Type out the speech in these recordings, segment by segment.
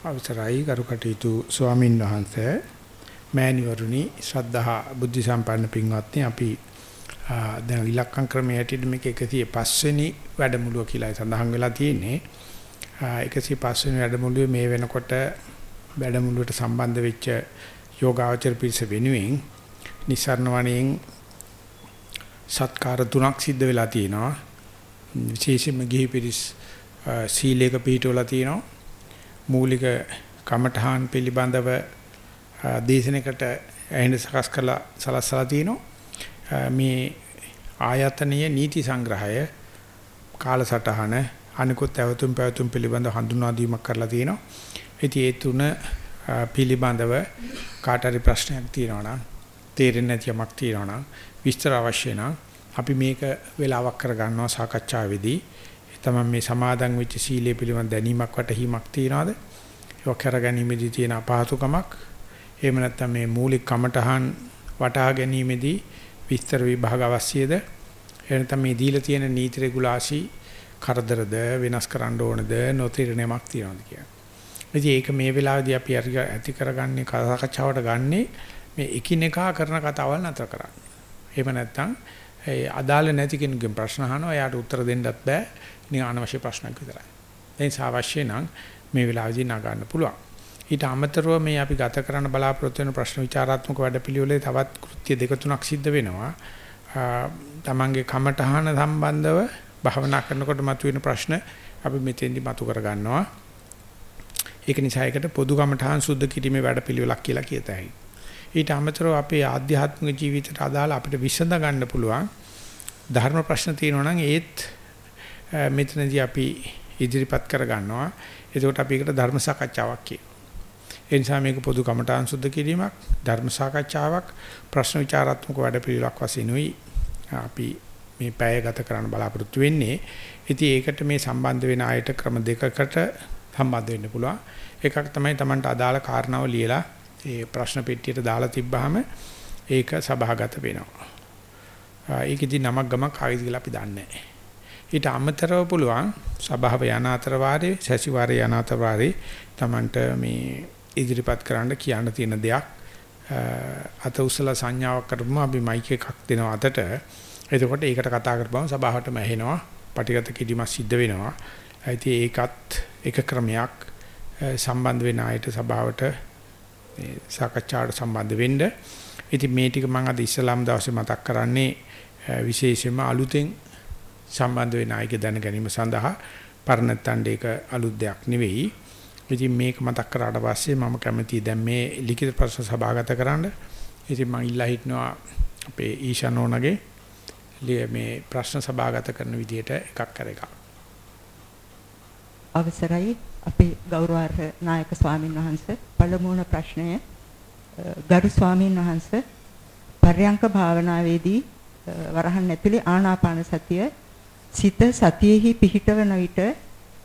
අවසරයි ගරු කටයුතු ස්වාමින් වහන්සේ. මෑණිවරුනි ශ්‍රද්ධා බුද්ධ සම්පන්න පින්වත්නි අපි දැන් ඉලක්කම් ක්‍රමයේ හැටියට මේක 105 වෙනි වැඩමුළුව කියලා සඳහන් වෙලා තියෙන්නේ. 105 වෙනි වැඩමුළුවේ මේ වෙනකොට වැඩමුළුවට සම්බන්ධ වෙච්ච යෝගාචර පිරිස වෙනුවෙන් නිසරණ වණයෙන් සත්කාර තුනක් සිද්ධ වෙලා තියෙනවා. විශේෂයෙන්ම ගිහි පිරිස් සීලයක පිළිටවලා තියෙනවා. මූලික කමඨහන් පිළිබඳව දේශනයකට ඇහෙන සකස් කළා සලස්සලා තිනවා මේ ආයතනීය නීති සංග්‍රහය කාලසටහන අනිකුත් ඇවතුම් පැවතුම් පිළිබඳව හඳුන්වා දීමක් කරලා තිනවා ඉතින් ඒ තුන පිළිබඳව කාට හරි ප්‍රශ්නයක් තියෙනවා නම් තේරෙන්නේ නැති යමක් තියෙනවා නම් විස්තර අවශ්‍ය නම් අපි මේක වෙලාවක් කරගන්නවා සාකච්ඡාවේදී. තමයි මේ සමාදන් වෙච්ච සීලය පිළිබඳ දැනීමක් වටහීමක් තියනවාද ඒක කරගැනීමේදී තියෙන අපහසුකමක් එහෙම නැත්නම් මේ මූලික කමඨහන් වටහා ගැනීමේදී විස්තර විභාග අවශ්‍යද එහෙම නැත්නම් මේ දීලා තියෙන නීති රෙගුලාසි කරදරද වෙනස් කරන්න ඕනද නොතිරණයක් තියනවාද කියන්නේ. ඉතින් ඒක මේ වෙලාවේදී අපි ඇති කරගන්නේ කතාකච්ඡාවට ගන්නේ මේ එකිනෙකා කරන කතාවල් නතර කරන්න. එහෙම නැත්නම් ඒ අදාළ නැති කෙනෙකුගෙන් ප්‍රශ්න අහනවා එයාට උත්තර දෙන්නත් බෑ. නිකන් අනවශ්‍ය ප්‍රශ්නක් විතරයි. ඒ නිසා අවශ්‍ය නම් මේ වෙලාවේදී නගන්න පුළුවන්. ඊට අමතරව මේ අපි ගත කරන්න බලාපොරොත්තු වෙන ප්‍රශ්න විචාරාත්මක වැඩපිළිවෙලේ තවත් කෘත්‍ය දෙක තුනක් සිද්ධ වෙනවා. තමන්ගේ කමටහන සම්බන්ධව භාවනා කරනකොට මතුවෙන ප්‍රශ්න අපි මෙතෙන්දි මතු කර ගන්නවා. ඒක නිසා ඒකට පොදු කමටහන් සුද්ධ කිරීමේ වැඩපිළිවෙලක් කියලා කියතයි. ඊට අමතරව අපේ ආධ්‍යාත්මික ජීවිතයට අදාළ අපිට විසඳ ගන්න පුළුවන් ධර්ම ප්‍රශ්න තියෙනවා නම් ඒත් මෙතනදී අපි ඉදිරිපත් කර ගන්නවා. එතකොට අපි ඒකට ධර්ම සාකච්ඡාවක් කියනවා. ඒ නිසා මේක පොදු කමඨාන් සුද්ධ කිරීමක්, ධර්ම සාකච්ඡාවක්, ප්‍රශ්න විචාරාත්මක වැඩපිළිවෙලක් වශයෙන් උයි අපි මේ පැය ගත කරන්න බලාපොරොත්තු වෙන්නේ. ඉතින් ඒකට මේ සම්බන්ධ වෙන අයට ක්‍රම දෙකකට සම්බන්ධ වෙන්න පුළුවන්. එකක් තමයි Tamanට අදාළ කාරණාව ලියලා ඒ ප්‍රශ්න පෙට්ටියට දාලා තිබ්බහම ඒක සභාගත වෙනවා. ඒකෙදි නමක් ගමක් ආයිද කියලා අපි දන්නේ නැහැ. ඊට අමතරව පුළුවන් සභාව යන අතර වාරේ සැසිවාරේ යන අතර වාරේ Tamanට මේ ඉදිරිපත් කරන්න කියන්න තියෙන දෙයක්. අත උසලා සංඥාවක් කරපුවම අපි මයික් එකක් දෙනවා අතට. එතකොට ඒකට කතා කරපුවම සභාවටම ඇහෙනවා පටිගත කිරීමක් සිද්ධ වෙනවා. ඉතින් ඒකත් එක ක්‍රමයක් සම්බන්ධ වෙන අයට සභාවට මේ සාකච්ඡාවට සම්බන්ධ වෙන්න. ඉතින් මේ ටික මම අද ඉස්ලාම් දවසේ මතක් කරන්නේ විශේෂයෙන්ම අලුතෙන් සම්බන්ධ වෙන අයගේ දැන ගැනීම සඳහා පරණත්තන්ට ඒක අලුත් දෙයක් නෙවෙයි. ඉතින් මේක මතක් කරාට පස්සේ මම කැමතියි දැන් මේ ලිඛිත ප්‍රශ්න සභාගත කරන්න. ඉතින් මම ඉල්ලා හිටනවා අපේ ඊශානෝනගේ මේ ප්‍රශ්න සභාගත කරන විදියට එකක් කර එකක්. අවසරයි අපේ ගෞරවාර්හ නායක ස්වාමින් වහන්සේ පළමුවන ප්‍රශ්නය ගරු ස්වාමින් වහන්සේ පර්යංක භාවනාවේදී වරහන් ඇතුලේ ආනාපාන සතිය සිත සතියෙහි පිහිටවන විට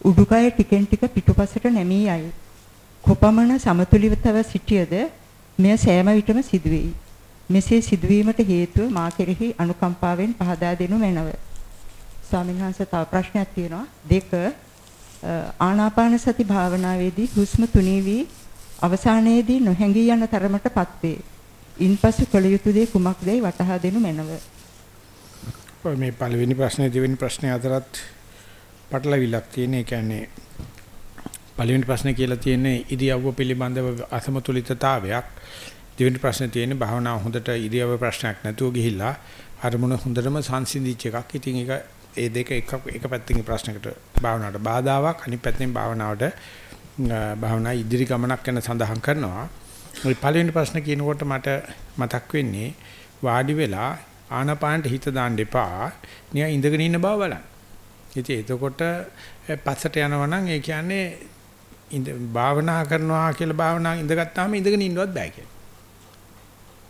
උඩුකය ටිකෙන් ටික පිටුපසට නැමී යයි. කොපමණ සමතුලිතව සිටියද මෙය සෑම විටම සිදුවේයි. මෙසේ සිදුවීමට හේතුව මා කෙරෙහි අනුකම්පාවෙන් පහදා දෙනු මැනව. ස්වාමීන් වහන්සේ තව ප්‍රශ්නයක් තියෙනවා. දෙක ආනාපාන සති භාවනාවේදී හුස්ම තුනී වී අවසානයේදී නොහැඟී යන තරමටපත් වේ. ඉන්පසු කළ යුතු දේ කුමක්දයි වටහා දෙනු මැනව. මේ පළවෙනි ප්‍රශ්නේ දෙවෙනි ප්‍රශ්නේ අතරත් පටලවිලක් තියෙන. ඒ කියන්නේ පළවෙනි ප්‍රශ්නේ කියලා තියෙන්නේ ඉරියව්ව පිළිබඳව අසමතුලිතතාවයක්. දෙවෙනි ප්‍රශ්නේ තියෙන්නේ භාවනාව හොඳට ඉරියව්ව ප්‍රශ්නයක් නැතුව ගිහිල්ලා අරමුණ හොඳටම සංසිඳිච්ච එකක්. ඉතින් ඒක ඒ දෙක එක එක පැත්තකින් ප්‍රශ්නකට භාවනාවට බාධාවක් අනිත් පැත්තෙන් භාවනාවට භාවනා ඉදිරි ගමනක් ගැන සඳහන් කරනවා. ওই පළවෙනි ප්‍රශ්න කියනකොට මට මතක් වෙන්නේ වාඩි වෙලා ආනපානට හිත දාන්න එපා. නිකන් ඉඳගෙන ඉන්න බව බලන්න. ඉතින් එතකොට පස්සට යනවා නම් ඒ කියන්නේ ඉඳ භාවනා කරනවා කියලා භාවනා ඉඳගත්තාම ඉඳගෙන ඉන්නවත් බෑ කියන්නේ.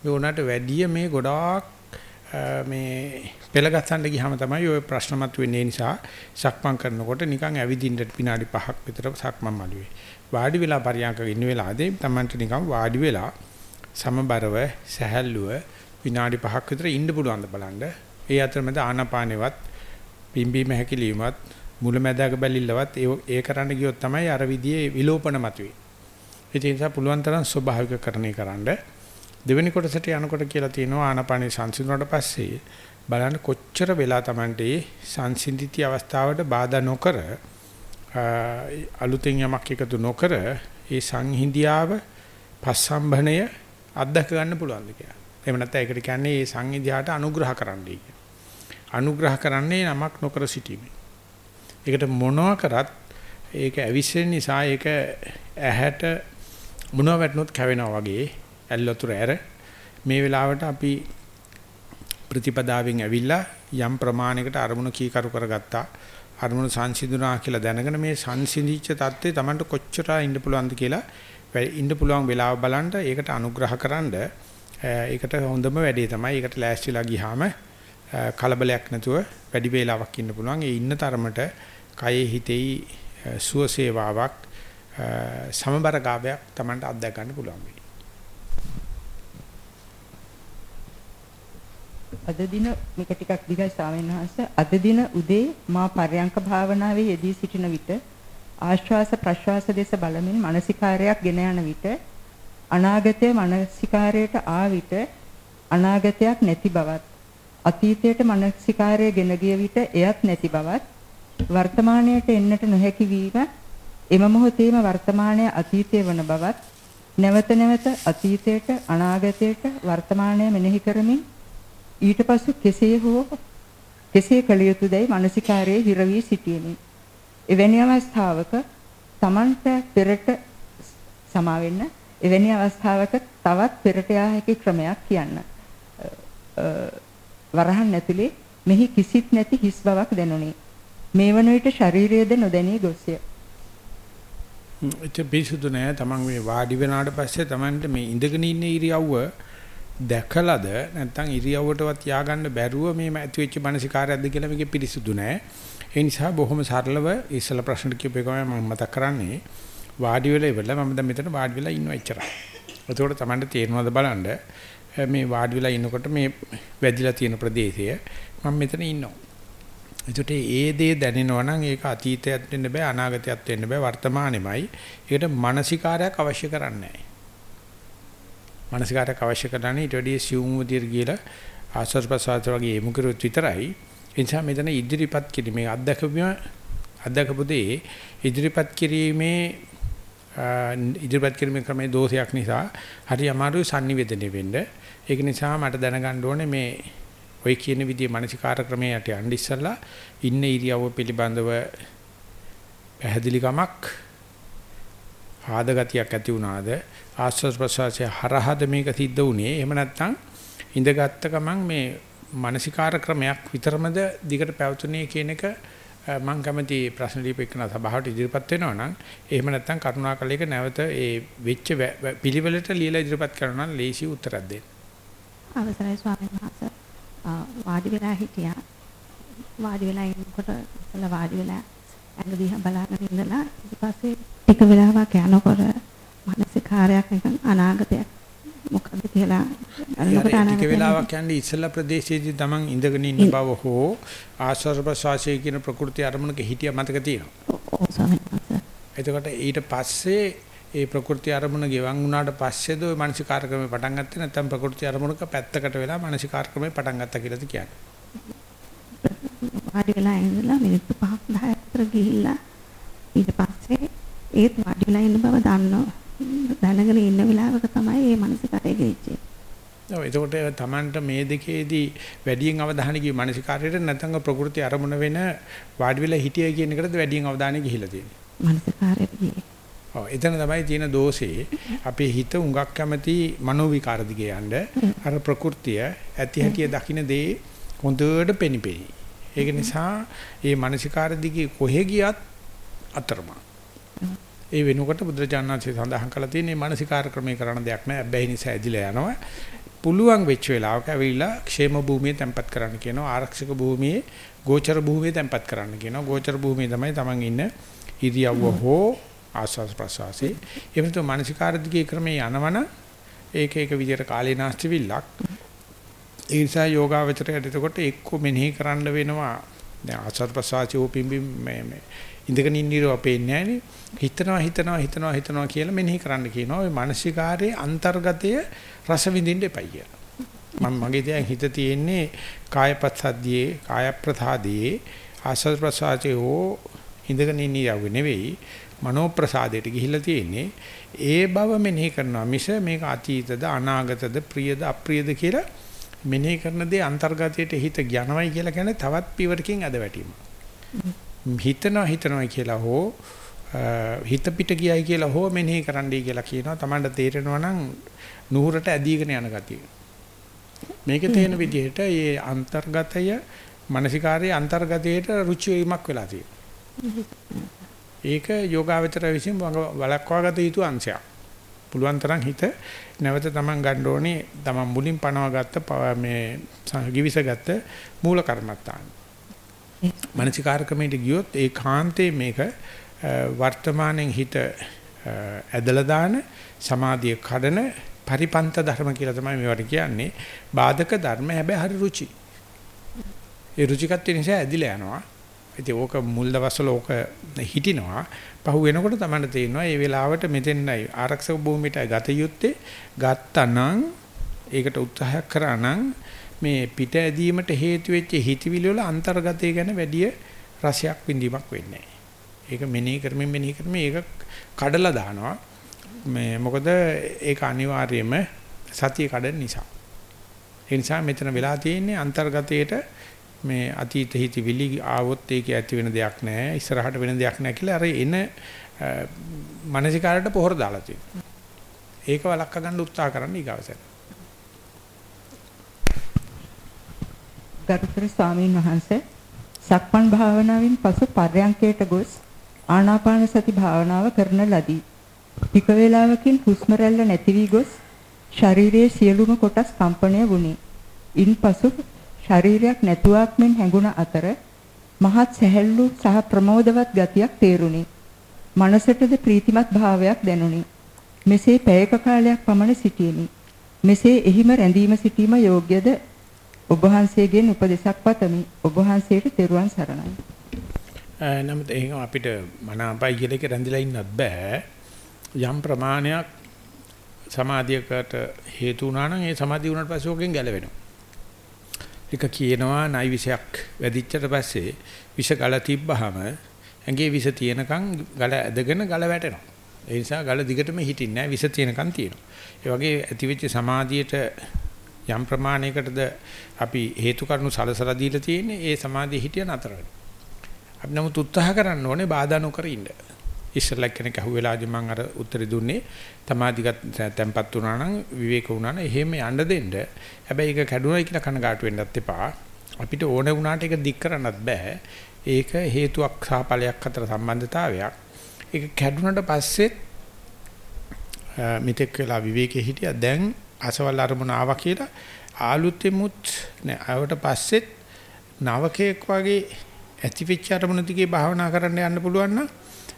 මේ උනාට වැඩිය මේ ගොඩාක් මේ පෙළ ගස්සන්න ගියාම තමයි ওই ප්‍රශ්න මතුවෙන්නේ නිසා සක්මන් කරනකොට නිකන් ඇවිදින්න විනාඩි 5ක් විතර සක්මන් මළුවේ. වාඩි වෙලා පරියන්ක ඉන්න වෙලාවදී Tamanට නිකන් වාඩි වෙලා සමබරව සැහැල්ලුව විනාඩි 5ක් විතර ඉන්න පුළුවන් ද බලන්න. ඒ අතරමැද ආනාපානෙවත් පිම්බීම හැකිලීමත් මුලැමැදාක බැලිල්ලවත් ඒ ඒ කරන්න ගියොත් තමයි අර විදිහේ විලෝපන මතුවේ. ඒ නිසා පුළුවන් තරම් ස්වභාවිකකරණය කරන්න දෙවෙනි කොටසට යනකොට කියලා තියෙනවා ආනාපානේ සංසිඳුණාට පස්සේ බලන්න කොච්චර වෙලා Tamante සංසිඳිති අවස්ථාවට බාධා නොකර අලුතෙන් යමක් එකතු නොකර ඒ සංහිඳියාව පස්සම්භණය අත්දක ගන්න පුළුවන්ද කියලා. එහෙම නැත්නම් ඒකට කියන්නේ මේ සංහිඳියාට අනුග්‍රහ කරන්නයි කියන්නේ. අනුග්‍රහ කරන්නේ නමක් නොකර සිටීමෙන්. ඒකට මොනවා කරත් ඒක ඇවිස්සෙන නිසා ඒක ඇහැට මොනවා වැටුනොත් කැවෙනවා වගේ ඇල්ලතුර ඇර මේ වෙලාවට අපි ප්‍රතිපදාවෙන් ඇවිල්ලා යම් ප්‍රමාණයකට අරමුණ කීකරු කරගත්තා අරමුණ සංසිඳුණා කියලා දැනගෙන මේ සංසිඳිච්ච தත්ත්වය Tamanට කොච්චර ඉන්න පුළුවන්ද කියලා ඉන්න පුළුවන් වෙලාව බලන්න ඒකට අනුග්‍රහකරනද ඒකට හොඳම වැඩේ තමයි ඒකට ලෑස්තිලා ගියාම කලබලයක් නැතුව වැඩි වේලාවක් ඉන්න පුළුවන් ඒ ඉන්න තරමට කයේ හිතෙයි සුවසේවාවක් සමබර ගාවයක් Tamanට අත්දැක ගන්න පුළුවන් වෙයි. අද දින මේක ටිකක් දිගයි ස්වාමීන් වහන්සේ අද දින උදේ මා පර්යංක භාවනාවේ යෙදී සිටින විට ආශ්වාස ප්‍රශ්වාස දෙස බලමින් මානසිකාරයක් ගෙන යන විට අනාගතයේ මානසිකාරයට ආ විට අනාගතයක් නැති බවත් අතීතයට මානසිකාරය ගෙන ගිය විට එයත් නැති බවත් වර්තමානයට එන්නට නොහැකි වීම එම මොහොතේම වර්තමානය අතීතය වන බවත් නැවත නැවත අතීතයට අනාගතයට වර්තමානය මෙනෙහි කරමින් ඊට පසු කෙසේ හෝ කෙසේ කළ යුතුදයි මානසිකාරයේ හිර වී සිටියෙමි. එවැනි අවස්ථාවක Tamanට පෙරට සමා වෙන්න එවැනි අවස්ථාවක තවත් පෙරට යා හැකි ක්‍රමයක් කියන්න. වරහන් ඇතුලේ මෙහි කිසිත් නැති හිස් බවක් දැනුනි. මේ වන විට ශරීරයේද නොදැනී ගොස්ය. ඒක පිසුදු නෑ තමන් මේ වාඩි වෙනාට පස්සේ තමන්ට මේ ඉඳගෙන ඉන්න ඉරියව්ව දැකලාද නැත්නම් ඉරියව්වටවත් ය아가න්න බැරුව මේ ඇති වෙච්ච මානසිකාරයක්ද කියලා මේකේ පිරිසුදු නෑ. ඒ නිසා බොහොම සරලව ඉස්සල ප්‍රශ්න කිව්ව එකම මම මතක් කරන්නේ වාඩි වෙලා ඉවරලා මම දැන් මෙතන වාඩි වෙලා ඉන්නවා එච්චරයි. ඒකෝට තමන්ට තේරෙනවද බලන්න මේ වාඩි වෙලා ඉන්නකොට මේ වැදිලා තියෙන ප්‍රදේශය මම මෙතන ඉන්නවා. එතකොට ඒ දේ දැනෙනවා නම් ඒක අතීතයක් වෙන්න බෑ අනාගතයක් වෙන්න බෑ වර්තමානෙමයි. ඒකට මානසිකාරයක් අවශ්‍ය කරන්නේ නැහැ. මානසිකාරයක් අවශ්‍ය කරන්නේ ඊට වැඩිය සියුම් විදියට කියලා ආස්වාද ප්‍රසආත වගේ එමු කරුත් විතරයි. ඒ නිසා මෙතන ඉදිරිපත් කිරීමේ අත්දැකීම අත්දැකපු දේ ඉදිරිපත් කිරීමේ ඉදිරිපත් කිරීමේ ක්‍රමයේ දෝෂයක් නිසා හරි අමාරුයි sannivedana වෙන්න. ඒක නිසා මට දැනගන්න ඕනේ මේ ඔය කියන විදිහේ මානසිකාර ක්‍රමයට යන්න ඉස්සලා ඉන්න ඉරියව්ව පිළිබඳව පැහැදිලිකමක් ආදගතියක් ඇති වුණාද ආස්වාද ප්‍රසවාසය හරහද මේක සිද්ධ වුණේ එහෙම නැත්නම් ඉඳගත්ත ගමන් මේ මානසිකාර ක්‍රමයක් විතරමද දිගට පැවතුනේ කියන එක මම කැමති ප්‍රශ්න දීපේකන සභාවට ඉදිරිපත් වෙනවා නම් එහෙම නැත්නම් කරුණාකරලා ඒක නැවත ඒ වෙච්ච පිළිවෙලට ලියලා ඉදිරිපත් කරනවා නම් ලේසි උත්තරයක් දෙන්න. අවසරයි ස්වාමීන් වහන්සේ. වාඩි වෙලා හිටියා. වාඩි වෙලා ඉන්නකොට ඉතල වාඩි වෙලා ඇඟ දිහා බලාගෙන ඉඳලා ඊට පස්සේ ටික වෙලාවක් යනකොට මානසිකාරයක් නිකන් අනාගතයක් මොකද කියලා අරකට අනාගත ටික වෙලාවක් යන්නේ ඉස්සලා ප්‍රදේශයේදී තමන් ඉඳගෙන ඉන්න බව හෝ ආශ්‍රවසාසය කියන ප්‍රകൃති අරමුණක හිටිය මතක තියෙනවා. එතකොට ඊට පස්සේ ඒ ප්‍රകൃති අරමුණ ගෙවන් වුණාට පස්සේද ওই මානසිකාර ක්‍රමේ පටන් ගත්තේ නැත්නම් ප්‍රകൃති අරමුණක පැත්තකට වෙලා මානසිකාර ක්‍රමේ පටන් ගත්තා කියලාද කියන්නේ. වාඩි වෙලා ඉඳලා මිනිත්තු 5ක් 10ක් අතර ගිහිල්ලා ඊට පස්සේ ඒත් වාඩි වෙලා ඉන්න බව දන්නවා. දැනගෙන ඉන්න වෙලාවක තමයි මේ මානසික කාර්යය ගෙච්චේ. ඔව් එතකොට Tamanට මේ දෙකේදී වැඩියෙන් අවධානය ගියේ මානසිකාරයට නැත්නම් ප්‍රകൃති අරමුණ වෙන වාඩි වෙලා හිටියයි කියන එකටද වැඩියෙන් අවධානය ගිහිලා තියෙන්නේ. මානසික කාර්යයට ගියේ. ඔව් එතන තමයි තියෙන දෝෂේ අපේ හිත උඟක් කැමති මනෝ විකාර දිගේ යන්න අර ප්‍රകൃතිය ඇති හැටිය දකින්න දේ හොඳට පෙනිපෙනි. ඒක නිසා මේ මානසිකාර දිගේ කොහෙ ගියත් අතරමං. ඒ වෙනුවට බුදුරජාණන්සේ සඳහන් කළා තියෙන්නේ මානසිකාර ක්‍රමයේ කරන දෙයක් නෑ. හැබැයි නිසා ඇදිලා යනවා. පුළුවන් වෙච්ච වෙලාවක ඇවිල්ලා ക്ഷേම භූමියේ තැම්පත් කරන්න කියනවා. ආරක්ෂක භූමියේ ගෝචර භූමියේ තැම්පත් කරන්න කියනවා. ගෝචර භූමියේ තමයි Taman ඉන්න ඉරියව්ව හෝ ආස්වාස් ප්‍රසවාසී එවනතු මානසිකාර දිගේ ක්‍රමේ යනවන ඒක ඒක විදියට කාලේ නාස්ති විල්ලක් ඒ නිසා යෝගාවචරයට එතකොට එක්ක මෙනෙහි කරන්න වෙනවා දැන් ආස්වාද ප්‍රසආචෝ පිම්බි මේ මේ ඉඳගෙන ඉන්නීරෝ අපේන්නේ නැහනේ. හිතනවා හිතනවා හිතනවා හිතනවා කියලා මෙනෙහි කරන්න කියනවා. ওই මානසිකාරයේ අන්තර්ගතය රස විඳින්න එපයි කියලා. මම මගේ දැන් හිත තියෙන්නේ කායපත්සද්දියේ කාය ප්‍රසාදයේ ආස්වාද ප්‍රසආචෝ ඉඳගෙන ඉන්නීරව නෙවෙයි මනෝ ප්‍රසාදයට ගිහිල්ලා තියෙන්නේ ඒ බව මෙනෙහි කරනවා මිස මේක අතීතද අනාගතද ප්‍රියද අප්‍රියද කියලා මෙනෙහි කරන දේ අන්තර්ගතයට හිත යනවයි කියලා කියන්නේ තවත් පියවරකින් අද වැටීම. හිතනවා හිතනවා කියලා හෝ හිත පිට ගියයි කියලා හෝ මෙනෙහි කරන්නයි කියලා කියනවා. Tamanට තේරෙනවා නම් නුහුරට ඇදීගෙන යන ගතිය. මේකේ තේන විදිහට මේ අන්තර්ගතය මානසිකාරයේ අන්තර්ගතයට රුචි වීමක් වෙලා තියෙනවා. ඒක යෝගාවචර විසින් වළක්වා ගත යුතු අංශයක්. පුළුවන් තරම් හිත නැවත තමන් ගන්න ඕනේ තමන් මුලින් පනවගත්ත මේ ගිවිසගත්ත මූල කර්මත්තාන. මානසිකාරකමේට ගියොත් ඒ කාන්තේ මේක වර්තමානෙන් හිත ඇදලා දාන සමාධිය කඩන පරිපන්ත ධර්ම කියලා තමයි මේවට කියන්නේ. බාධක ධර්ම හැබැයි හරි රුචි. ඒ රුචිකත්වය නිසා ඇදිලා යනවා. ඉතින් ඕක මුල් දවස්වල ඕක හිටිනවා. පහු වෙනකොට තමයි තේරෙනවා මේ වෙලාවට මෙතෙන්යි ආරක්ෂක භූමියටයි ගත යුත්තේ. ගත්තනම් ඒකට උත්සාහයක් කරා නම් මේ පිට ඇදීමට හේතු වෙච්ච හිතවිලි වල අන්තර්ගතය ගැන වැඩි රසයක් විඳීමක් වෙන්නේ ඒක මෙනෙහි කරමින් මෙනෙහි කරමින් ඒක කඩලා දානවා. මේ මොකද ඒක අනිවාර්යයෙන්ම සතිය කඩන නිසා. ඒ නිසා මෙතන වෙලා තියෙන්නේ අන්තර්ගතයේට මේ අතීත හිතවිලි ආවොත් ඒක ඇති වෙන දෙයක් නෑ ඉස්සරහට වෙන දෙයක් නෑ කියලා අර එන මානසිකාරයට පොහොර දාලා තියෙනවා. ඒක වළක්වා ගන්න උත්සාහ කරන්න ඊගවසන. ගරුතර ස්වාමීන් වහන්සේ සක්මන් භාවනාවෙන් පසු පර්යංකයට ගොස් ආනාපාන සති භාවනාව කරන ලදී. ටික වේලාවකින් හුස්ම රැල්ල නැති වී ගොස් ශරීරයේ සියලුම කොටස් කම්පණය වුණේ. ඉන්පසු ශරීරයක් නැතුවක් මෙන් හැඟුණ අතර මහත් සැහැල්ලු සහ ප්‍රමෝදවත් ගතියක් තේරුණි. මනසටද ප්‍රීතිමත් භාවයක් දැනුනි. මෙසේ පැයක කාලයක් පමණ සිටියෙමි. මෙසේ එහිම රැඳීම සිටීම යෝග්‍යද ඔබ වහන්සේගෙන් උපදෙසක් පතමි. ඔබ වහන්සේට තෙරුවන් සරණයි. නමුත් ඒක අපිට මනාපයි කියලා එක රැඳිලා ඉන්නත් බෑ. යම් ප්‍රමාණයක් සමාධියකට හේතු වුණා නම් ඒ සමාධිය වුණාට පස්සේ ඕකෙන් ගැලවෙනවා. එක කියනවා නයි විෂයක් වැදිච්චට පස්සේ විෂ ගල තිබ්බහම ඇඟේ විෂ තියෙනකන් ගල ඇදගෙන ගල වැටෙනවා. ඒ නිසා ගල දිගටම හිටින්නේ නැහැ විෂ තියෙනකන් තියෙනවා. ඒ වගේ ඇතිවෙච්ච සමාධියට යම් ප්‍රමාණයකටද අපි හේතු කාරණු සලසලා දීලා තියෙන්නේ ඒ සමාධිය හිටිය නතර වෙනවා. අපි නමුත් උත්සාහ කරන්න ඕනේ බාධා නොකර ඉන්න. ඉස්සෙල්ලා කෙනෙක් අහුවෙලාදී මම අර උත්තරේ දුන්නේ තමාදිගත් තැම්පත් වුණා නම් විවේක වුණා නම් එහෙම යන්න දෙන්න. හැබැයි ඒක කැඩුනයි කියලා කනගාටු වෙන්නත් එපා. අපිට ඕන වුණාට ඒක දික් කරන්නත් බෑ. ඒක හේතුවක් සහ ඵලයක් අතර සම්බන්ධතාවයක්. ඒක කැඩුනට පස්සෙත් මෙතෙක් වෙලා විවේකයේ හිටියා දැන් අසවල් අරමුණ ආවා කියලා ආලුතෙමුත් නෑ ආවට පස්සෙත් නවකයක් වගේ ඇතිවෙච්ච අරමුණ දිගේ භාවනා කරන්න යන්න පුළුවන් නම්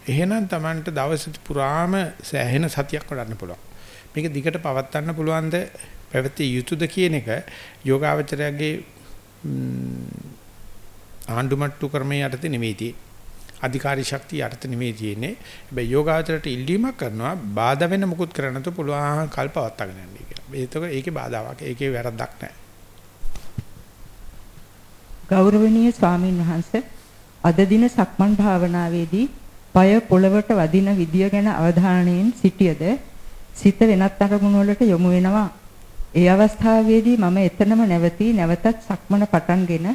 එහෙනම් Tamanට දවස් පුරාම සෑහෙන සතියක් වඩන්න පුළුවන්. මේක දිගට පවත්වන්න පුළුවන්ද පැවතිය යුතුයද කියන එක යෝගාවචරයගේ ආණ්ඩුමට්ටු ක්‍රමයේ යටතේ නෙමෙයි තියෙන්නේ. අධිකාරී ශක්තිය යටතේ නෙමෙයි තියෙන්නේ. හැබැයි යෝගාවචරයට ඉල්ලීමක් කරනවා බාධා වෙන මුකුත් කරන්න තු පුළුවන් කල්පවත්තගෙන යන්නේ කියලා. ඒක ඒකේ බාධාවක්. ඒකේ වැරද්දක් නැහැ. ගෞරවනීය ස්වාමින් වහන්සේ අද දින සක්මන් භාවනාවේදී পায় පොළවට වදින විදිය ගැන අවධානයෙන් සිටියද සිත වෙනත් අරමුණු වලට යොමු වෙනවා. ඒ අවස්ථාවේදී මම එතනම නැවතී නැවතත් සක්මන පටන්ගෙන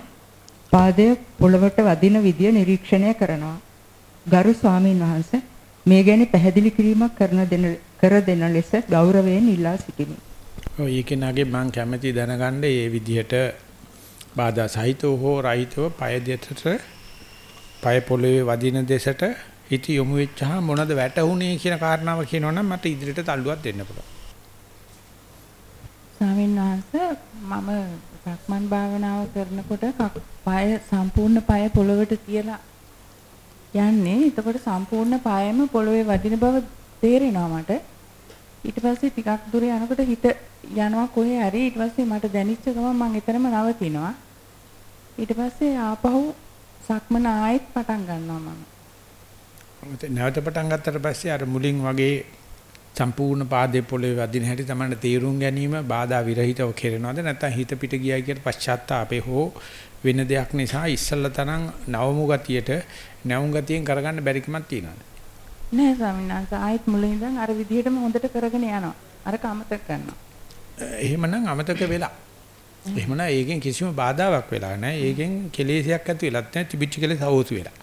පාදය පොළවට වදින විදිය නිරීක්ෂණය කරනවා. ගරු ස්වාමීන් වහන්සේ මේ ගැන පැහැදිලි කිරීමක් කරන දෙන කර දෙන ලෙස ගෞරවයෙන් ඉල්ලා සිටිමි. ඔය ඒකෙනාගේ මම කැමැති දැනගන්න මේ විදිහට බාධා සහිතව හෝ රහිතව පය දෙතට පය පොළවේ වදින දෙසට හිත යොමු වෙච්චහම මොනවද වැටුනේ කියන කාරණාව කියනවනම් මට ඉදිරියට තල්ලුවක් දෙන්න පුළුවන්. ස්වාමීන් වහන්සේ මම සක්මන් භාවනාව කරනකොට පාය සම්පූර්ණ පාය පොළවට තියලා යන්නේ. එතකොට සම්පූර්ණ පායම පොළවේ වදින බව තේරෙනවා මට. ඊට පස්සේ ටිකක් දුර යනකොට හිත යනවා කොහේ හරි ඊට පස්සේ මට දැනෙච්ච ගමන් මම එතනම නවතිනවා. ඊට පස්සේ ආපහු සක්මන ආයෙත් පටන් ගන්නවා මම. නැවත පටන් ගත්තට පස්සේ අර මුලින් වගේ සම්පූර්ණ පාදේ පොළවේ වදින හැටි තමයි තේරුම් ගැනීම බාධා විරහිතව කෙරෙනවද නැත්නම් හිත පිට ගියයි කියලා පශ්චාත්තාපේ හෝ වෙන දෙයක් නිසා ඉස්සල්ලා තරම් නවමු ගතියට නැවුම් ගතියෙන් කරගන්න බැරිකමක් තියෙනවද? නෑ ස්වාමීන් වහන්සේ ආයෙත් මුලින් ඉඳන් අර විදිහටම හොඳට කරගෙන යනවා. අර කමතක කරනවා. එහෙමනම් අමතක වෙලා. එහෙමනම් ඒකෙන් කිසිම බාධාවක් වෙලා නැහැ. ඒකෙන් කෙලෙසයක් ඇති වෙලත් නැහැ. තිබිච්ච කෙලෙස අවුතු වෙලා.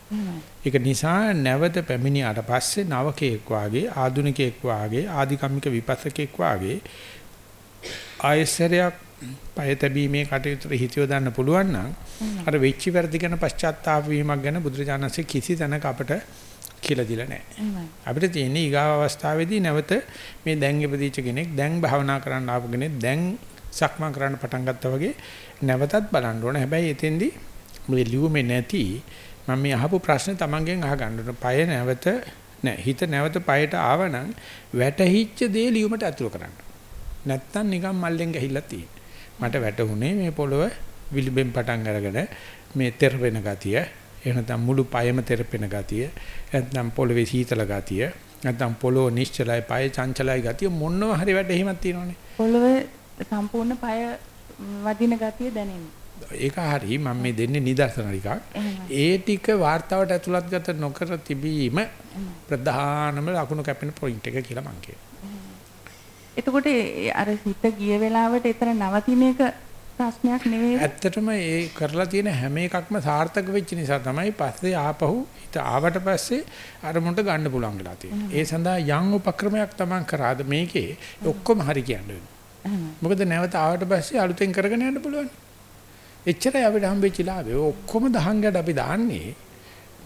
ඒක නිසා නැවත පැමිණියාට පස්සේ නවකෙක් වාගේ ආදුනිකෙක් වාගේ ආධිකම්මික විපස්සකෙක් වාගේ ආයසරයක් පය තැබීමේ කටයුතු හිත යොදන්න පුළුවන් නම් අර වෙච්ච වැරදි ගැන පශ්චාත්තාප වීමක් ගැන බුදුරජාණන්සේ කිසි තැනක අපට කියලා දීලා නැහැ. අපිට තියෙන්නේ ඊගාව අවස්ථාවේදී නැවත මේ දැන් ඉපදිච්ච කෙනෙක් දැන් භාවනා කරන්න ආපු කෙනෙක් දැන් සක්මන් කරන්න පටන් ගත්තා වගේ නැවතත් බලන්න ඕන. හැබැයි එතෙන්දී මේ ලියුමේ නැති මම මේ අහපු ප්‍රශ්නේ Tamanගෙන් අහගන්න ඕන. පය නැවත නෑ හිත නැවත පයට ආවනම් වැටහිච්ච දේ ලියුමට ඇතුළු කරන්න. නැත්තම් නිකන් මල්ලෙන් ගහිල්ලා තියෙන්නේ. මට වැටුනේ මේ පොළව විලිබෙන් පටන් අරගෙන මේ තෙරපෙන ගතිය එහෙම නැත්නම් මුළු පයම තෙරපෙන ගතිය නැත්නම් පොළවේ සීතල ගතිය නැත්නම් පොළොව නිශ්චලයි පය චංචලයි ගතිය මොනවා හරි වැටීමක් තියෙනවනේ පොළවේ සම්පූර්ණ পায় වදින ගතිය දැනෙන්නේ. ඒක හරි මම මේ දෙන්නේ නිදර්ශන ටිකක්. ඒ ටික වார்த்தාවට ඇතුළත් ගත නොකර තිබීම ප්‍රධානම ලකුණු කැපෙන පොයින්ට් එක කියලා මම එතකොට අර හිත ගිය වෙලාවට ඊතර නවතින එක ප්‍රශ්නයක් නෙවෙයි. ඇත්තටම ඒ කරලා තියෙන හැම එකක්ම සාර්ථක වෙච්ච නිසා තමයි පස්සේ ආපහු හිත ආවට පස්සේ අරමුණට ගන්න පුළුවන් වෙලා තියෙන්නේ. ඒ සඳහා යම් උපක්‍රමයක් තමන් කරාද මේකේ ඔක්කොම හරි කියන්නේ. මොකද නැවත ආවට පස්සේ අලුතෙන් කරගෙන යන්න පුළුවන්. එච්චරයි අපිට හම්බෙච්ච ලාභය. ඔක්කොම දහං ගැට අපි දාන්නේ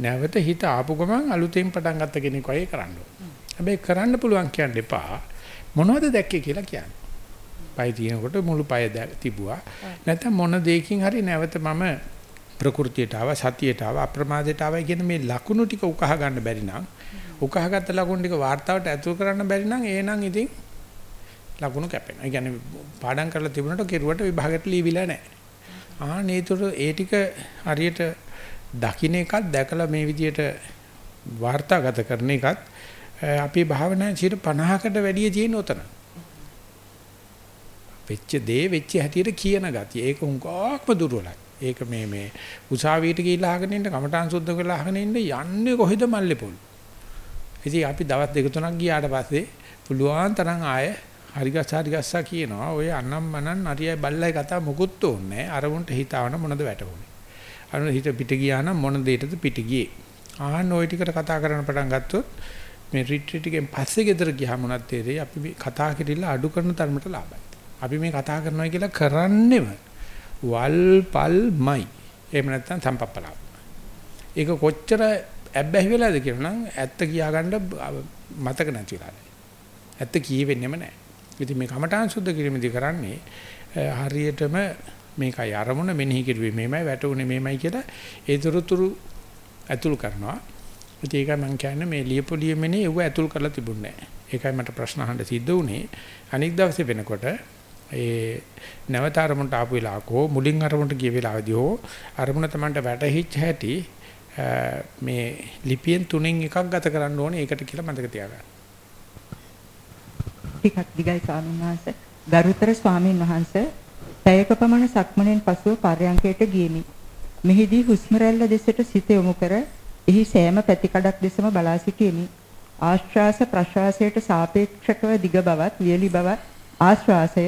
නැවත හිත ආපු ගමන් අලුතෙන් පටන් ගන්න කෙනෙක් වගේ කරන්න ඕන. හැබැයි කරන්න පුළුවන් කියන්න එපා. මොනවද දැක්කේ කියලා කියන්න. පය තියෙනකොට මුළු පය තිබුවා. නැත්නම් මොන දෙයකින් හරි නැවත මම ප්‍රകൃතියට ආවා සතියට ආවා අප්‍රමාදයට ආවා කියන මේ ලකුණු ටික උකහා ගන්න බැරි නම් උකහාගත්ත ලකුණු ටික වார்த்தාවට ඇතුල් කරන්න බැරි නම් එහෙනම් ඉතින් ලකුණු කැපෙනවා. ඒ කියන්නේ පාඩම් කරලා තිබුණාට කෙරුවට විභාගයට ලීවිලා නැහැ. ආ නේතර ඒ ටික හරියට දකින්න එකක් දැකලා මේ විදියට වාර්තාගත කරන එකත් අපේ භාවනාවේ 50කට වැඩිය තියෙන උතන. වෙච්ච දේ වෙච්ච හැටියට කියන ගතිය. ඒක හුඟක්ම දුර්වලයි. ඒක මේ මේ උසාවියට ගිහිල්ලා අහගෙන ඉන්න කමඨාන් සුද්ධ කරලා අහගෙන ඉන්න යන්නේ කොහෙද මල්ලේ පොල්. ඉතින් අපි දවස් දෙක තුනක් ගියාට පස්සේ පුළුවන් තරම් ආයේ හරිගස් හරිගස්සා කියනවා. ඔය අනම් මනන් අරියයි බල්ලයි කතා මොකුත් ඕනේ. අරමුණට හිතාවන මොනද වැටුනේ. අර හිත පිට ගියා නම් මොන දෙයටද පිට ගියේ. ආහන් ওই ටිකට කතා කරන්න පටන් ගත්තොත් මේ රිට්‍රීට් එකෙන් පස්සේ ගෙදර ගියාම මොනවද තේරෙයි අපි මේ කතා කිරිල්ල අඩු කරන තරමට ලාභයි. අපි මේ කතා කරනවා කියලා කරන්නේම වල්පල්මයි. එහෙම නැත්නම් සම්පප්පලාව. ඒක කොච්චර ඇබ්බැහි වෙලාද කියනනම් ඇත්ත කියාගන්න මතක නැතිලා. ඇත්ත කියවෙන්නෙම නැහැ. ඉතින් මේ කමඨාන් සුද්ධ කිරීමේදී කරන්නේ හරියටම මේකයි අරමුණ මෙනෙහි කිරුවේ මේමයි වැටුනේ මේමයි කියලා ඒ තොරතුරු ඇතුල් කරනවා. ඉතින් ඒක මම කියන්නේ මේ ලියපු ලියමනේ ඒව ඇතුල් කරලා තිබුණේ නැහැ. ඒකයි මට ප්‍රශ්න අහන්න සිද්ධ වුණේ. අනික් දවසේ වෙනකොට ඒ නැවත අරමුණට ආපු වෙලාවකෝ මුලින් අරමුණට ගිය වෙලාවදී හෝ අරමුණ තමන්ට වැටහිච්ච හැටි මේ ලිපියෙන් තුනෙන් එකක් ගත කරන්න ඕනේ ඒකට කියලා මතක තියාගන්න. ටිකක් දිගයි ස්වාමීන් වහන්සේ. ගරුතර ස්වාමීන් වහන්සේ පැයක පමණ සක්මණෙන් පසුව පර්යංකයට ගියමි. මෙහිදී හුස්ම රැල්ල දෙසට සිත යොමු කර එහි සෑම පැතිකඩක් දෙසම බලා සිටියෙමි. ආශ්වාස ප්‍රශ්වාසයට සාපේක්ෂව දිග බවත් වියලි බවත් ආශ්වාසය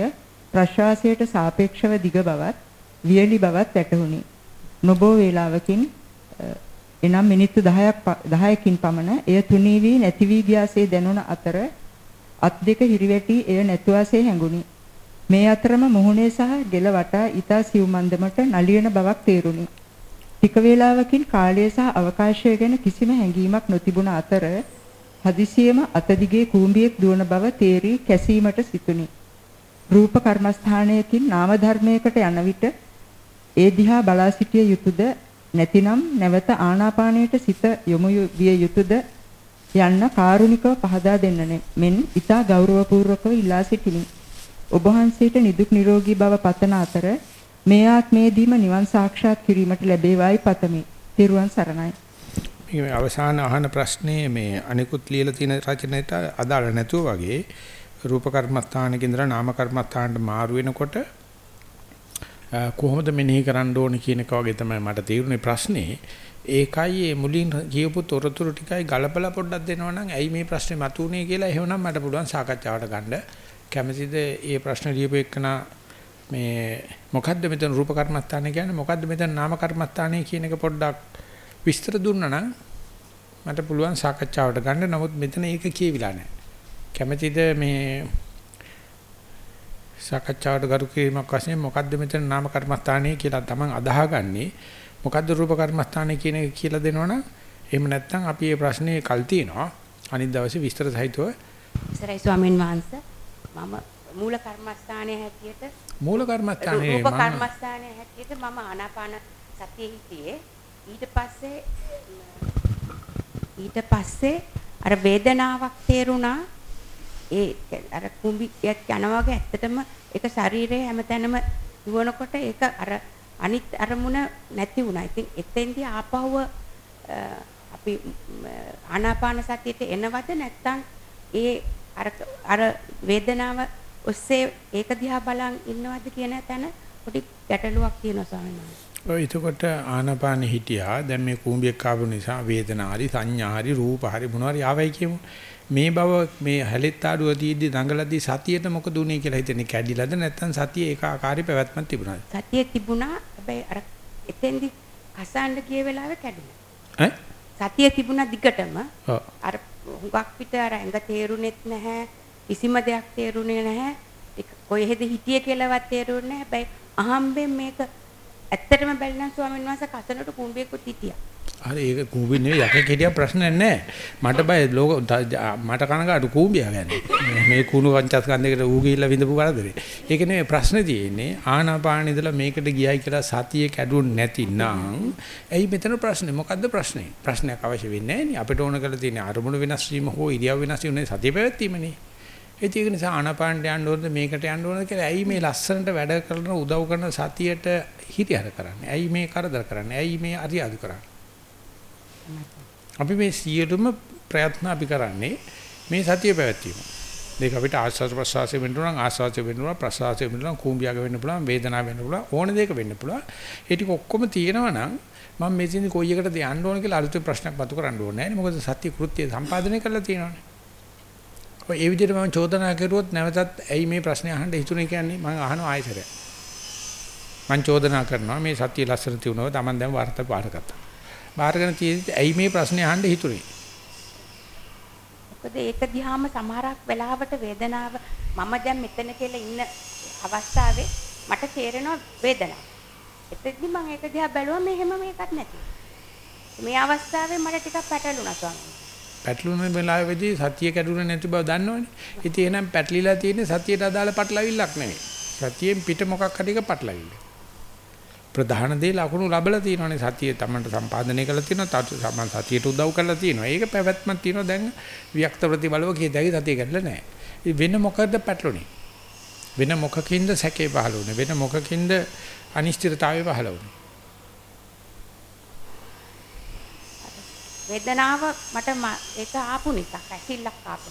ප්‍රශ්වාසයට සාපේක්ෂව දිග බවත් වියලි බවත් වැටහුණි. නොබෝ වේලාවකින් එනම් මිනිත්තු 10ක් 10කින් පමණ එය තුනී වී නැති වී ගියාසේ දැනුණ අතර අත් දෙක හිරිවැටි එය නැතුවාසේ හැඟුණි. මේ අතරම මුහුණේ සහ ගෙල වටා ඊතා සිව්මන්දමට නලියන බවක් තේරුණි. ටික වේලාවකින් කාලය සහ අවකාශය ගැන කිසිම හැඟීමක් නොතිබුණ අතර හදිසියෙම අත දිගේ කූඹියෙක් දුවන බව තේරී කැසීමට සිතුනි. රූප කර්මස්ථානයකින් නාම ධර්මයකට යන විට ඒ දිහා බලා සිටිය යුතුයද නැතිනම් නැවත ආනාපානයට සිත යොමු විය යුතුයද යන්න කාරුණිකව පහදා දෙන්න මෙන් ඊතා ගෞරවපූර්වකව ඉල්ලා සිටිනි. ඔබ වහන්සේට නිදුක් නිරෝගී බව පතන අතර මේ ආත්මයේදීම නිවන් සාක්ෂාත් කිරීමට ලැබේවායි පතමි. තිරුවන් සරණයි. මේ අවසාන අහන ප්‍රශ්නේ මේ අනිකුත් ලියලා තියෙන රචනෙට අදාළ නැතුව වගේ රූප කර්මස්ථානක ඉඳලා නාම කර්මස්ථානට මාරු වෙනකොට කොහොමද මෙනෙහි කරන්න ඕනේ කියන එක වගේ තමයි මට තේරුනේ ප්‍රශ්නේ. ඒකයි මේ මුලින් කියපු තොරතුරු ටිකයි ගලපලා පොඩ්ඩක් දෙනවනම් ඇයි මේ ප්‍රශ්නේ මතුනේ කියලා එහෙමනම් මට පුළුවන් සාකච්ඡාවට ගන්න. කැමතිද මේ ප්‍රශ්න ලියපු එකනා මේ මොකද්ද මෙතන රූප කර්මස්ථානය කියන්නේ මොකද්ද මෙතන නාම කර්මස්ථානය කියන එක පොඩ්ඩක් විස්තර දුන්නා නම් මට පුළුවන් සාකච්ඡාවට ගන්න. නමුත් මෙතන ඒක කියවිලා නැහැ. කැමැතිද මේ සාකච්ඡාවට ගරු කිරීමක් වශයෙන් මොකද්ද මෙතන නාම කර්මස්ථානය කියලා තමන් අදාහගන්නේ. මොකද්ද රූප කර්මස්ථානය කියන එක කියලා දෙනවනම් එහෙම නැත්නම් අපි මේ ප්‍රශ්නේ කල් තියනවා. අනිත් දවසේ විස්තර සහිතව. ඉස්සරයි ස්වාමීන් වහන්සේ. මම මූල කර්මස්ථානයේ හැටියට මූල කර්මස්ථානයේ රූප කර්මස්ථානයේ හැටියට මම ආනාපාන සතියේ හිටියේ. ඊට පස්සේ ඊට පස්සේ අර වේදනාවක් තේරුණා. ඒ අර කුඹියක් යනවා වගේ ඇත්තටම ඒක ශරීරයේ හැමතැනම දුවනකොට ඒක අර අනිත් අරමුණ නැති වුණා. ඉතින් එතෙන්දී ආපහුව අපි ආනාපාන සතියට එනවද නැත්නම් ඒ අර අර වේදනාව ඔස්සේ ඒක දිහා බලන් ඉන්නවද කියන තැන පොඩි ගැටලුවක් තියෙනවා ස්වාමීන් වහන්සේ. ඔය එතකොට ආනාපානෙ හිටියා. දැන් මේ කූඹියක් ආපු නිසා වේදනාරි සංඥාරි රූපහරි මොනවාරි ආවයි කියමු. මේ බව මේ හැලෙත් ආඩුව තීද්දි දඟලද්දි සතියට මොකද උනේ කියලා හිතන්නේ කැඩිලාද නැත්නම් සතිය ඒකාකාරී පැවැත්මක් තිබුණාද? සතිය තිබුණා. හැබැයි අර එතෙන්දි කසන්න ගිය වෙලාවේ කැඩුණා. ඈ? සතිය තිබුණා දිගටම. අර හුඟක් පිට අර ඇඟ තේරුනෙත් නැහැ. කිසිම දෙයක් තේරුනේ නැහැ. ඒක කොහෙද හිටියේ කියලාවත් තේරුන්නේ නැහැ. හැබැයි අහම්බෙන් මේක ඇත්තටම බැලුනම් ස්වාමීන් වහන්සේ කසනට කුඹියකුත් හිටියා. හරි ඒක කූඹි නෙවෙයි යකෙක් හිටියා ප්‍රශ්නයක් නැහැ. මට බය ලෝක මට කනගාටු කූඹියා ගැන. මේ කුණු පංචස්කන්ධයකට ඌ ගිහිල්ලා විඳපු කරදරේ. ඒක නෙවෙයි ප්‍රශ්නේ තියෙන්නේ ආනාපාන ඉඳලා මේකට ගියයි කියලා සතිය කැඩුන්නේ නැතිනම් ඇයි මෙතන ප්‍රශ්නේ? මොකද්ද ප්‍රශ්නේ? ප්‍රශ්නයක් අවශ්‍ය වෙන්නේ නැහැ නේ. අපිට ඕන කරලා තියෙන්නේ අරමුණු වෙනස් වීම හෝ ඉරියව් වෙනස් වීම නේ සතිය පැවැත්වීමනේ. ඒක නිසා ආනාපානට යන්න ඕනද මේකට යන්න ඕනද කියලා ඇයි මේ ලස්සනට වැඩ කරන උදව් කරන සතියට හිරියර කරන්නේ? ඇයි මේ කරදර කරන්නේ? ඇයි මේ අරියාදු කරන්නේ? අපි මේ සියලුම ප්‍රයත්න අපි කරන්නේ මේ සතිය පැවැත්වීම. මේක අපිට ආස්වාද ප්‍රසවාසය වෙන්න පුළුවන් ආස්වාදය වෙන්න පුළුවන් ප්‍රසවාසය වෙන්න පුළුවන් කුඹියක වෙන්න පුළුවන් වේදනාව වෙන්න පුළුවන් ඕන දෙයක වෙන්න පුළුවන්. ඒ ටික ඔක්කොම තියෙනවා නම් මම මෙතනදී කොයි එකටද යන්න ඕන කියලා අලුතෙන් ප්‍රශ්නයක් මතු කරන්න ඕනේ නැහැ. මොකද සත්‍ය කෘත්‍ය සම්පාදනය කරලා තියෙනවානේ. ඔය ඒ විදිහට මම චෝදනා කරුවොත් නැවතත් ඇයි මේ ප්‍රශ්නේ අහන්න හිතුනේ කියන්නේ මම අහනවා ආයෙසරයක්. මම චෝදනා කරනවා මේ සත්‍ය ලස්සන තියුණව Taman දැන් වාර්තා පාරකට. බාරගෙන තියෙද්දි ඇයි මේ ප්‍රශ්නේ අහන්න හිතුනේ? මොකද ඒක දිහාම සමහරක් වෙලාවට වේදනාව මම දැන් මෙතන කියලා ඉන්න අවස්ථාවේ මට තේරෙනවා වේදනාව. එතෙද්දි මම ඒක දිහා බැලුවා මෙහෙම මේකක් නැති. මේ අවස්ථාවේ මට ටිකක් පැටළුණා ස්වාමීනි. පැටලුන වෙලාවේදී සතිය කැඩුනේ නැති බව දන්නවනේ. ඉතින් එහෙනම් පැටලිලා තියෙන්නේ සතියට අදාළ පටලවිල්ලක් නෙවෙයි. සතියෙන් පිට මොකක් හරි එක පටලවිල්ල. ප්‍රධාන දේ ලකුණු ලැබලා තියෙනවානේ සතිය. තමන්ට සම්පාදනය කරලා තියෙනවා තමන් සතියට උදව් කරලා තියෙනවා. ඒක පැවැත්මක් තියෙනවා. දැන් වික්ත ප්‍රතිබලව කියදැයි සතිය ගැටලා නැහැ. වෙන මොකද පැටලුනේ? වෙන මොකකින්ද සැකේ පහළ වුනේ? වෙන මොකකින්ද අනිශ්චිතතාවය පහළ වුනේ? වේදනාව මට ඒක ආපු නිසා ඇසිල්ලක් ආපු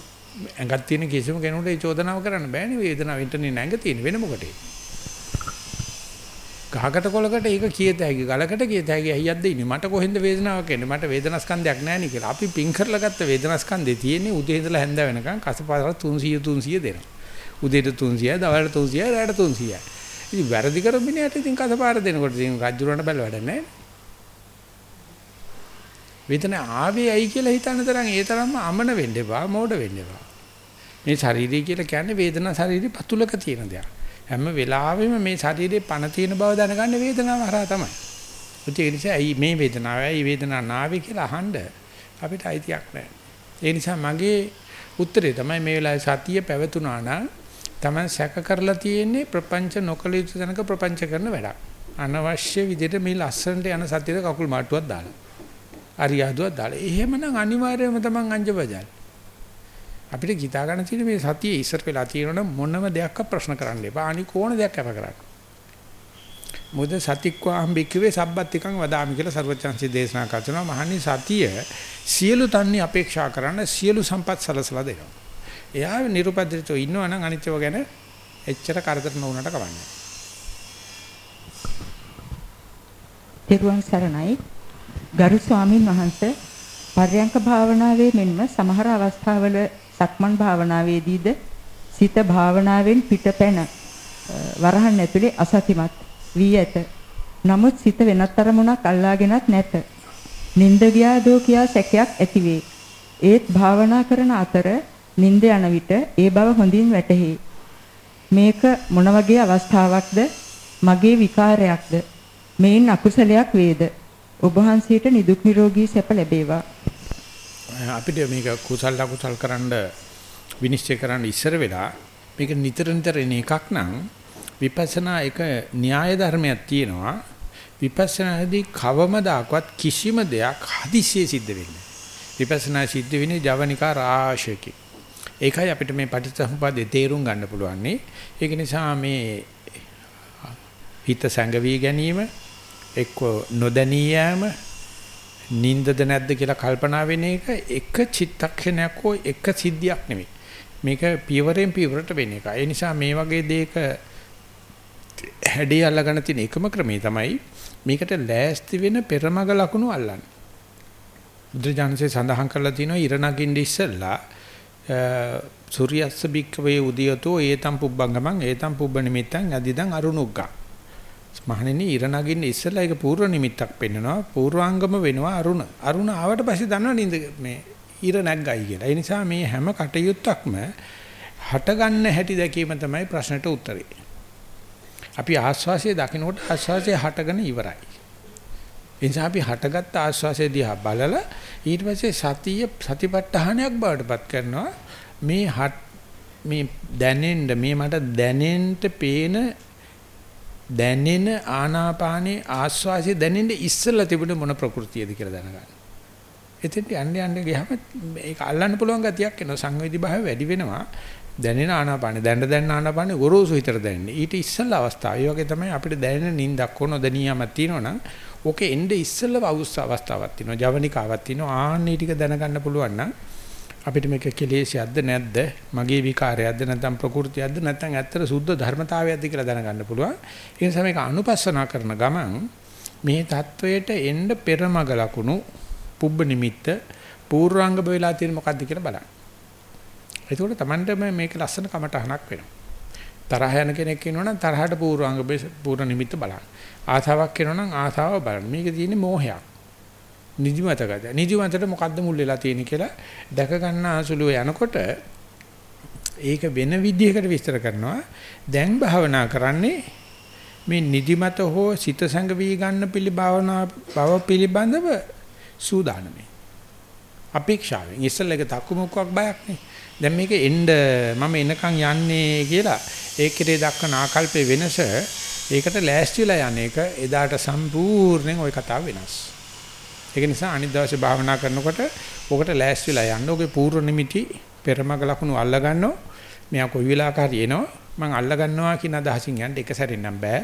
ඇඟක් තියෙන කිසිම කෙනෙකුට ඒ චෝදනාව කරන්න බෑනේ වේදනාව ඉන්ටර්නෙට් නැඟ තියෙන වෙන මොකටද? ගහකට කොලකට ඒක කියත හැකි ගලකට කියත හැකි අයියක්ද ඉන්නේ? මට කොහෙන්ද වේදනාවක් එන්නේ? මට වේදනාස්කන්ධයක් නැහැ නේ කියලා. අපි පින් කරලා ගත්ත වේදනාස්කන්ධේ තියෙන්නේ උදේ ඉඳලා හැන්ද වෙනකන් කසපාර 300 300 දෙනවා. උදේට 300යි දවල්ට 300යි රාත්‍රීට 300යි ඉතින් වැරදි කර මිනිහට ඉතින් කසපාර දෙනකොට ඉතින් රජුරණ බැල වැඩ නැහැ වේදන ආවේ ඇයි කියලා හිතන තරම් ඒ තරම්ම අමන වෙන්න එපා මෝඩ වෙන්න එපා මේ ශාරීරිය කියලා කියන්නේ වේදනා ශාරීරික පතුලක තියෙන දෙයක් හැම වෙලාවෙම මේ ශරීරේ පණ තියෙන බව දැනගන්න වේදනාව හරහා තමයි. ඒ නිසා ඇයි මේ වේදනාව ඇයි වේදනාව නාවේ කියලා අහන්න අපිට අයිතියක් නැහැ. ඒ නිසා මගේ උත්තරේ තමයි මේ වෙලාවේ සතිය පැවතුනා නම් Taman සැක කරලා තියෙන්නේ ප්‍රපංච නොකල යුතු තැනක ප්‍රපංච කරන වැඩක්. අනවශ්‍ය විදිහට මේ ලස්සනට යන සතියේ කකුල් මාට්ටුවක් දාලා. අරියාදුවක් දාලා. එහෙමනම් අනිවාර්යයෙන්ම Taman අංජබජල්. අපිට ගිතා ගන්න තියෙන මේ සතියේ ඉස්සර වෙලා තියෙනවනම් මොනම දෙයක්වත් ප්‍රශ්න කරන්න එපා. අනික ඕන දෙයක් අප කරන්න. මොකද සතික්වාම් බික්කවේ සබ්බත්තිකං වදාමි කියලා සර්වචන්සි දේශනා කරනවා. මහණනි සතිය සියලු තන්නේ අපේක්ෂා කරන සියලු සම්පත් සලසලා දෙනවා. එයා නිරුපද්‍රිතව ඉන්නවා නම් අනිත්‍යව ගැන එච්චර කරදර නොවුනට කවන්නේ. තෙරුවන් සරණයි ගරු ස්වාමින් වහන්සේ පර්යංක භාවනාවේ මෙන්ම සමහර අවස්ථාවල සක්මන් භාවනාවේදීද සිත භාවනාවෙන් පිටපැන වරහන් ඇතුලේ අසතිමත් වී ඇත. නමුත් සිත වෙනත් අරමුණක් අල්ලාගෙනත් නැත. නිින්ද ගියාදෝ කියා සැකයක් ඇතිවේ. ඒත් භාවනා කරන අතර නිින්ද යන විට ඒ බව හොඳින් වැටහි. මේක මොන වගේ අවස්ථාවක්ද? මගේ විකාරයක්ද? මේන් අකුසලයක් වේද? ඔබ වහන්සේට නිදුක් නිරෝගී සැප ලැබේවා. අපිට මේක කුසල අකුසල් කරන්න විනිශ්චය කරන්න ඉස්සර වෙලා මේක නිතර නිතර එන එකක් නම් විපස්සනා එක න්‍යාය ධර්මයක් තියෙනවා. විපස්සනාදී කවමදාකවත් කිසිම දෙයක් හදිසියෙ සිද්ධ වෙන්නේ විපස්සනා සිද්ධ වෙන්නේ ජවනිකා රාශියකින් ඒකයි අපිට මේ පටිච්චසමුප්පාදේ තේරුම් ගන්න පුළුවන් ඒක නිසා මේ හිත සැඟවි ගැනීම එක්ක නොදැනී යෑම නින්දද නැද්ද කියලා කල්පනා වෙන එක එක චිත්තක්ෂණයක් හෝ එක සිද්ධියක් නෙමෙයි. මේක පියවරෙන් පියවරට වෙන එක. ඒ නිසා මේ වගේ දෙයක හැඩය අල්ලගෙන තියෙන එකම ක්‍රමේ තමයි මේකට ලෑස්ති වෙන පෙරමග ලකුණු අල්ලන්නේ. බුදුජානසේ සඳහන් කරලා තියෙනවා ඉර නගින්න ඉස්සෙල්ලා සූර්යස්ස බික්කවේ උදියතෝ ඒතම් පුබ්බංගමං ඒතම් පුබ්බ නිමිත්තං අදිදං අරුණුග්ගා මහණෙනි ඉර නගින්න ඉස්සෙල්ලා ඒක පූර්ව නිමිත්තක් පෙන්වනවා පූර්වාංගම වෙනවා අරුණ අරුණ ආවට පස්සේ දන්නවා නින්ද මේ ඉර නැග්ගයි කියලා. ඒ නිසා මේ හැම කටයුත්තක්ම හට ගන්න හැටි දැකීම තමයි ප්‍රශ්නට උත්තරේ. අපි ආස්වාසිය දකිනකොට ආස්වාසිය හටගෙන ඉවරයි. ඒ නිසා අපි හටගත්ත ආස්වාසිය දිහා බලලා ඊට පස්සේ සතිය සතිපට්ඨානයක් බවට පත් කරනවා. මේ මේ දැනෙන්න මේ මට දැනෙන්න පේන දැනෙන ආනාපානේ ආස්වාසිය දැනෙන්න ඉස්සෙල්ලා තිබුණ මොන ප්‍රകൃතියද කියලා දැනගන්න. එතෙන්ට යන්න යන්න ගියාම ඒක අල්ලන්න පුළුවන් ගතියක් එනවා සංවේදී භාවය වැඩි වෙනවා. දැනෙන ආනාපානේ දැන්න දැන්න ආනාපානේ ගොරෝසු හිතට දැනෙන්නේ. ඊට ඉස්සෙල්ලා අවස්ථාව. ඒ වගේ තමයි අපිට දැනෙන නිින්දක් හොන දැනියමක් තියෙනවනම් ඕකේ එnde ඉස්සෙල්ලා අවස්ථාවක් තියෙනවා. ජවනිකාවක් තියෙනවා. ආන්නේ ටික දැනගන්න පුළුවන් නම් අපිට මේක කෙලෙසියක්ද නැද්ද මගේ විකාරයක්ද නැත්නම් ප්‍රകൃතියක්ද නැත්නම් ඇත්තට සුද්ධ ධර්මතාවයක්ද කියලා දැනගන්න පුළුවන් ඒ නිසා මේක අනුපස්සනා කරන ගමන් මේ தത്വයට එන්න පෙරමග ලකුණු පුබ්බ නිමිත්ත පූර්වාංග වෙලා තියෙන මොකද්ද කියලා බලන්න. එතකොට Tamanට මේක ලස්සන කමටහනක් වෙනවා. තරහ යන කෙනෙක් ඉන්නවනම් තරහට පූර්වාංග පූර්ණ නිමිත්ත බලන්න. ආසාවක් කරනවා නම් ආසාව බලන්න. මේක තියෙන්නේ මෝහයක්. නිදිමතකද නිදිමතට මොකද්ද මුල් වෙලා තියෙන්නේ කියලා දැක ගන්න අසුලුව යනකොට ඒක වෙන විදිහකට විස්තර කරනවා. දැන් භාවනා කරන්නේ මේ නිදිමත හෝ සිත සංගවි ගන්න පිළිභාවනා බව පිළිබඳව සූදානමේ. අපේක්ෂාවෙන්. ඉස්සෙල්ලා එක තක්කුමුක්කක් බයක් නේ. දැන් මේක එන්න මම එනකන් යන්නේ කියලා ඒකේ දක්වන ආකල්පේ වෙනස ඒකට ලෑස්තිලා යන එක එදාට සම්පූර්ණයෙන් ওই කතාව වෙනස්. ඒක නිසා අනිත් දවසේ භාවනා කරනකොට ඔකට ලෑස්තිලා යන්න. ඔගේ පූර්ව නිමිති පෙරමග ලකුණු අල්ල ගන්නවා. මෙයා කොයි වෙලාවක හරි එනවා. මම අල්ල ගන්නවා කියන අදහසින් යන්න එක සැරෙන් නම් බෑ.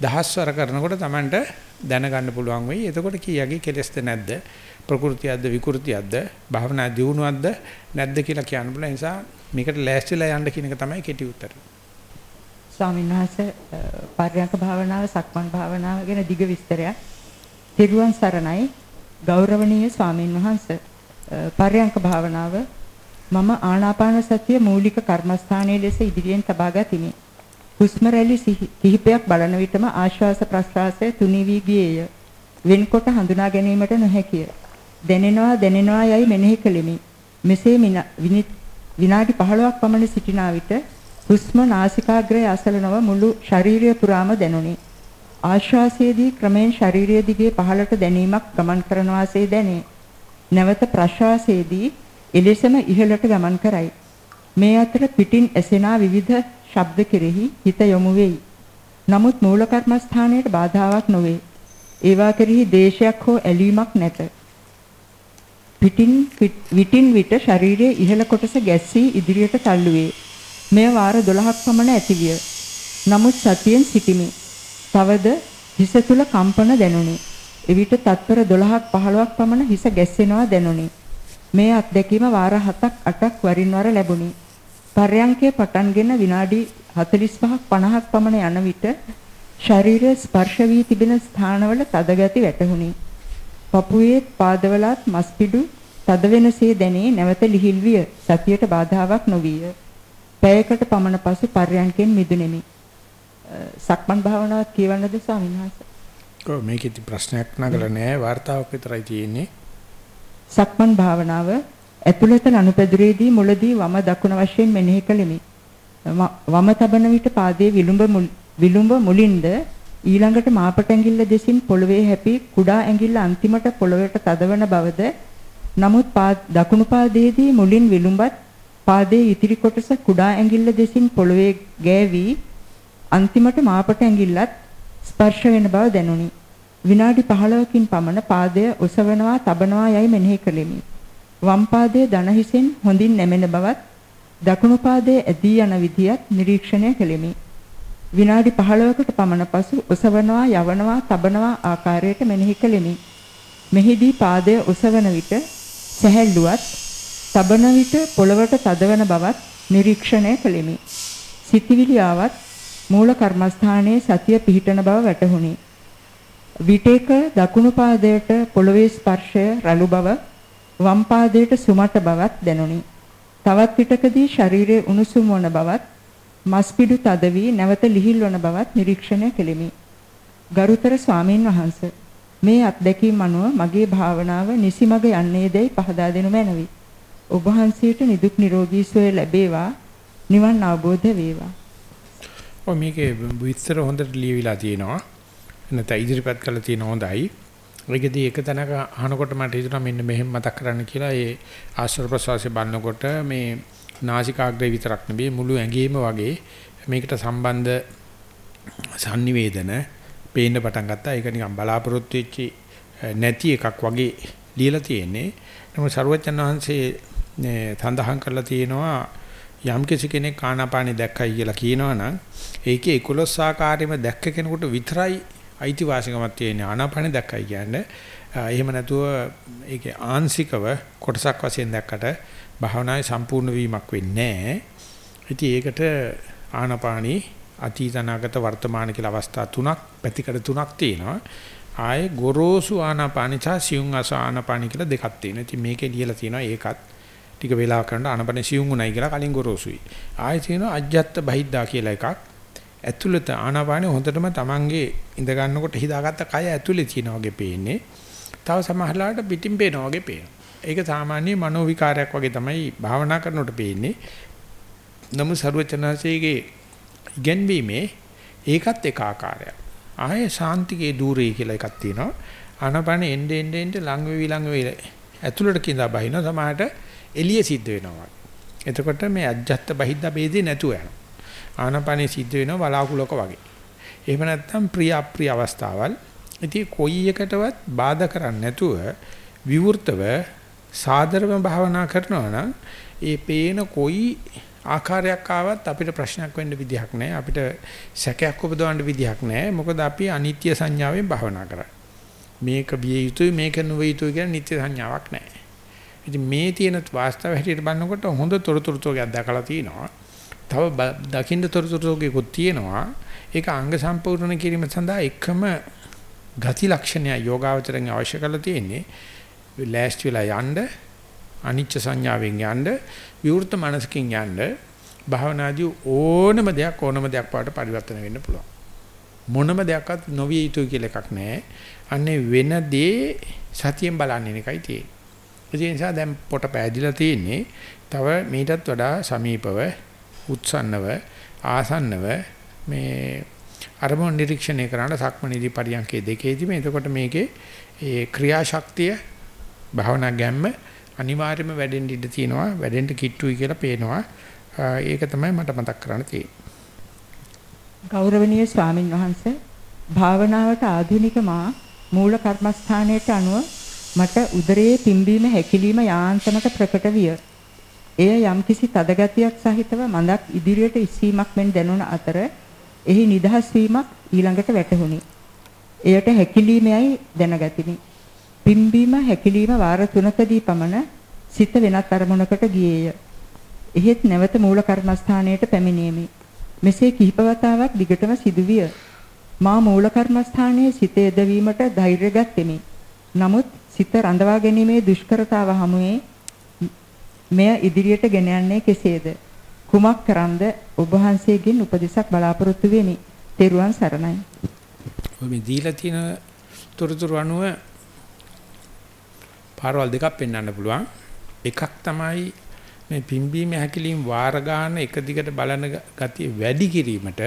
දහස්වර කරනකොට Tamanට දැනගන්න පුළුවන් වෙයි. එතකොට කීයගේ කෙලස්ද නැද්ද? ප්‍රകൃතියක්ද විකෘතියක්ද? භාවනා දියුණුවක්ද නැද්ද කියලා කියන්න පුළුවන්. නිසා මේකට ලෑස්තිලා යන්න කියන එක තමයි කෙටි උත්තරය. ස්වාමීන් වහන්සේ පර්යංක භාවනාව සක්මන් භාවනාව ගැන දිග විස්තරයක්. තිරුවන් සරණයි ගෞරවනීය ස්වාමින් වහන්සේ පර්යංක භාවනාව මම ආනාපාන සතිය මූලික කර්මස්ථානයේ ලෙස ඉදිරියෙන් තබා ගතිමි. හුස්ම රැලි කිහිපයක් බලන විටම ආශ්වාස ප්‍රශ්වාසය තුනී වී ගියේය. වෙන්කොට හඳුනා ගැනීමට නොහැකිය. දැනෙනවා දැනෙනවා යයි මෙනෙහි කෙලිමි. මෙසේ විනාඩි 15ක් පමණ සිටිනා විට හුස්ම නාසිකාග්‍රය අසල නොව මුළු ශරීරය පුරාම දැනුනි. ආශ්වාසයේදී ක්‍රමෙන් ශරීරය දිගේ පහළට දැනීමක් ගමන් කරන වාසේ දැනේ. නැවත ප්‍රශ්වාසයේදී එලෙසම ඉහළට ගමන් කරයි. මේ අතර පිටින් ඇසෙන විවිධ ශබ්ද කෙරෙහි හිත යොමු වෙයි. නමුත් මූල කර්මස්ථානයට බාධාවක් නොවේ. ඒවා කෙරෙහි දේශයක් හෝ ඇලීමක් නැත. පිටින් විටින් විට ශරීරයේ ඉහළ කොටස ගැස්සී ඉදිරියට තල්ලු වේ. මෙය වාර 12ක් පමණ ඇතිවිය. නමුත් සතියෙන් සිටිමි. තවද හිස තුල කම්පන දැනුනි. එවිට තත්පර 12ක් 15ක් පමණ හිස ගැස්සෙනවා දැනුනි. මේ අත්දැකීම වාර 7ක් 8ක් වරින් වර ලැබුණි. පර්යංකයේ පටන්ගෙන විනාඩි 45ක් 50ක් පමණ යන විට ශරීරය ස්පර්ශ වී තිබෙන ස්ථානවල තද ගති වැටහුණි. පපුවේ පාදවලත් මස්පිඩු තද වෙනසේ දැනේ නැවත ලිහිල් විය. සතියට බාධාවක් නොවිය. පැයකට පමණ පසු පර්යංකෙන් මිදුණෙමි. සක්මන් භාවනාවක් කියවන්නද ස්වාමීන් වහන්සේ? ඔව් මේකේ ප්‍රශ්නයක් නගලා නෑ වார்த்தාවක් විතරයි තියෙන්නේ. සක්මන් භාවනාව ඇතුළත ලනුපැදුරේදී මුලදී වම දකුණ වශයෙන් මෙනෙහි කෙලිමි. වම තබන විට පාදයේ විලුඹ විලුඹ මුලින්ද ඊළඟට මාපට ඇඟිල්ල දෙසින් පොළවේ හැපි කුඩා ඇඟිල්ල අන්තිමට පොළවට තදවන බවද නමුත් දකුණු පාදයේදී මුලින් විලුඹත් පාදයේ ඉතිරි කොටස කුඩා ඇඟිල්ල දෙසින් පොළවේ ගෑවි අන්තිමට මාපට ඇඟිල්ලත් ස්පර්ශ වෙන බව දැනුනි. විනාඩි 15කින් පමණ පාදය ඔසවනවා තබනවා යයි මෙනෙහි කළෙමි. වම් පාදයේ දන හිසෙන් හොඳින් නැමෙන බවත් දකුණු පාදයේ ඇදී යන විදියත් නිරීක්ෂණය කළෙමි. විනාඩි 15කට පමණ පසු ඔසවනවා යවනවා තබනවා ආකාරයට මෙනෙහි කළෙමි. මෙහිදී පාදය ඔසවන විට සැහැල්ලුවත් තබන විට පොළවට තදවන බවත් නිරීක්ෂණය කළෙමි. සිතිවිලි ආවත් මූල කර්මස්ථානයේ සතිය පිහිටන බව වැටහුණි. විටේක දකුණු පාදයට පොළවේ ස්පර්ශය රළු බව වම් පාදයට සුමට බවත් දැනුනි. තවත් විටකදී ශරීරයේ උණුසුම් වන බවත් මස්පිඩු තද වී නැවත ලිහිල් වන බවත් නිරීක්ෂණය කෙලිමි. ගරුතර ස්වාමීන් වහන්සේ මේ අත්දැකීම් අනුව මගේ භාවනාව නිසිමග යන්නේදයි පහදා දෙනු මැනවි. ඔබ වහන්සේට නිදුක් නිරෝගී සුවය ලැබේවා. නිවන් අවබෝධ වේවා. ඔය මේකේ විස්තර හොඳට ලියවිලා තියෙනවා. නැත්නම් ඉදිරිපත් කරලා තියෙන හොඳයි. ඒකදී එක තැනක අහනකොට මට හිතුණා මෙන්න මෙහෙම මතක් කරන්න කියලා ඒ ආශ්‍රව ප්‍රසවාසය බලනකොට මේ නාසිකාග්‍රේ විතරක් නෙවෙයි මුළු ඇඟේම වගේ මේකට සම්බන්ධ sannivedana පේන්න පටන් ගත්තා. ඒක නිකන් බලාපොරොත්තු වෙච්ච නැති එකක් වගේ ලියලා තියෙන්නේ. නමුත් සරුවචන් වහන්සේ තඳහන් කරලා තියෙනවා යම් කෙනෙක් ආනාපානෙ දැක්කයි කියලා කියනවනම් ඒකේ 11 ආකාරයෙන්ම දැක්ක කෙනෙකුට විතරයි අයිතිවාසිකමක් තියෙන ආනාපානෙ දැක්කයි කියන්නේ. එහෙම නැතුව ඒකේ ආංශිකව කොටසක් වශයෙන් දැක්කට භාවනාවේ සම්පූර්ණ වීමක් වෙන්නේ නැහැ. ඉතින් ඒකට ආනාපානී අතීත අනාගත වර්තමාන කියලා අවස්ථා තුනක් පැතිකඩ තුනක් තියෙනවා. ආයේ ගොරෝසු ආනාපානි සහ සියුම් ආනාපානි කියලා දෙකක් තියෙනවා. ඉතින් මේකේ ලියලා තියෙනවා ඒකත් ටික වෙලා කරන ආනපන සියුම් උණයි කියලා කලින් ගොරෝසුයි. ආයෙ තියෙනවා අජ්ජත් බහිද්දා කියලා එකක්. ඇතුළත ආනපානෙ හොඳටම Tamange ඉඳ ගන්නකොට හිතාගත්ත කය ඇතුලේ තියෙනා වගේ පේන්නේ. තව සමහරලාට පිටින් පේනා වගේ පේනවා. ඒක සාමාන්‍ය මනෝ විකාරයක් වගේ තමයි භාවනා කරනකොට පේන්නේ. නමුත් ਸਰවචනාසේගේ ඉගෙනීමේ ඒකත් එක ආකාරයක්. ආයේ ශාන්තිකේ ධූරේ කියලා එකක් තියෙනවා. ආනපන එන්නේ එන්නේ එන්නේ ලඟ වෙවි ලඟ වෙවි ඇතුළට කිඳා බහිනවා සමහරට එළිය සිද්ධ වෙනවා. එතකොට මේ අජ්ජත් බහිද්ද ભેදේ නැතුව යනවා. ආනපනේ සිද්ධ වෙනවා බලාකුලක වගේ. එහෙම නැත්නම් ප්‍රිය අප්‍රිය අවස්ථාවල් ඉතින් කොයි එකටවත් බාධා කරන්නේ නැතුව විවෘතව සාදරව භාවනා කරනවා නම් ඒ පේන කොයි ආකාරයක් ආවත් අපිට ප්‍රශ්නයක් වෙන්න විදිහක් නැහැ අපිට සැකයක් උපදවන්න විදිහක් නැහැ මොකද අපි අනිත්‍ය සංඥාවෙන් භාවනා කරන්නේ මේක විය යුතුයි මේක නොවිය යුතුයි කියන නිත්‍ය සංඥාවක් නැහැ ඉතින් මේ තියෙන වාස්තව හැටියට බලනකොට හොඳ තොරතුරු තෝගයක් දැකලා තිනවා තව දකින්න තොරතුරු තෝගයක්ත් තියෙනවා. ඒක අංග සම්පූර්ණ කිරීම සඳහා එකම ගති ලක්ෂණය යෝගාවචරයෙන් අවශ්‍ය කරලා තියෙන්නේ. ලෑස්ති වෙලා යන්න අනිච්ච සංඥාවෙන් යන්න විවෘත මනසකින් යන්න භාවනාදී ඕනම දෙයක් ඕනම දෙයක් පාට පරිවර්තන වෙන්න පුළුවන්. මොනම දෙයක්වත් නොවිය යුතුයි කියලා එකක් නැහැ. අන්නේ වෙන දේ සතියෙන් බලන්නේ එකයි තියෙන්නේ. ඒ නිසා දැන් පොට පෑදිලා තියෙන්නේ තව මීටත් වඩා සමීපව උත්සන්නව ආසන්නව මේ අරමුණ නිරීක්ෂණය කරන සක්මනීදී පරියන්කේ දෙකේදී මේ එතකොට මේකේ ඒ ක්‍රියාශක්තිය භාවනා ගැම්ම අනිවාර්යයෙන්ම වැඩෙන්න ඉඩ තියෙනවා වැඩෙන්න කිට්ටුයි කියලා පේනවා. ඒක තමයි මට මතක් කරන්න තියෙන්නේ. ගෞරවනීය ස්වාමින් වහන්සේ භාවනාවට ආධුනික මා මූල කර්මස්ථානයට අනුව මට උදරයේ පිම්බීම හැකිලිම යාන්තමට ප්‍රකට විය. එය යම්කිසි තදගතියක් සහිතව මඳක් ඉදිරියට ඉස්සීමක් මෙන් දැනුණ අතර එහි නිදහස් වීමක් ඊළඟට වැටහුණි. එයට හැකිලීමයි දැනගතිමි. පිම්බීම හැකිලීම වාර 3කදී පමණ සිත වෙනත් අරමුණකට ගියේය. එහෙත් නැවත මූල කර්මස්ථානයට පැමිණීමේ මෙසේ කිහිප වතාවක් දිගටම සිදුවිය. මා මූල කර්මස්ථානයේ සිත යොදවීමට ධෛර්ය ගත්ෙමි. නමුත් සිත රඳවා ගැනීමේ දුෂ්කරතාව හමුවේ මෙය ඉදිරියට ගෙන යන්නේ කෙසේද? කුමක් කරන්ද ඔබ වහන්සේගෙන් උපදෙසක් බලාපොරොත්තු වෙමි. තෙරුවන් සරණයි. ඔය මේ දීලා තියෙන තොරතුරු අනුව පාරවල් දෙකක් පෙන්වන්න පුළුවන්. එකක් තමයි මේ පිම්බීම හැකිලින් වාර ගන්න එක දිගට බලන ගතිය වැඩි කිරීමට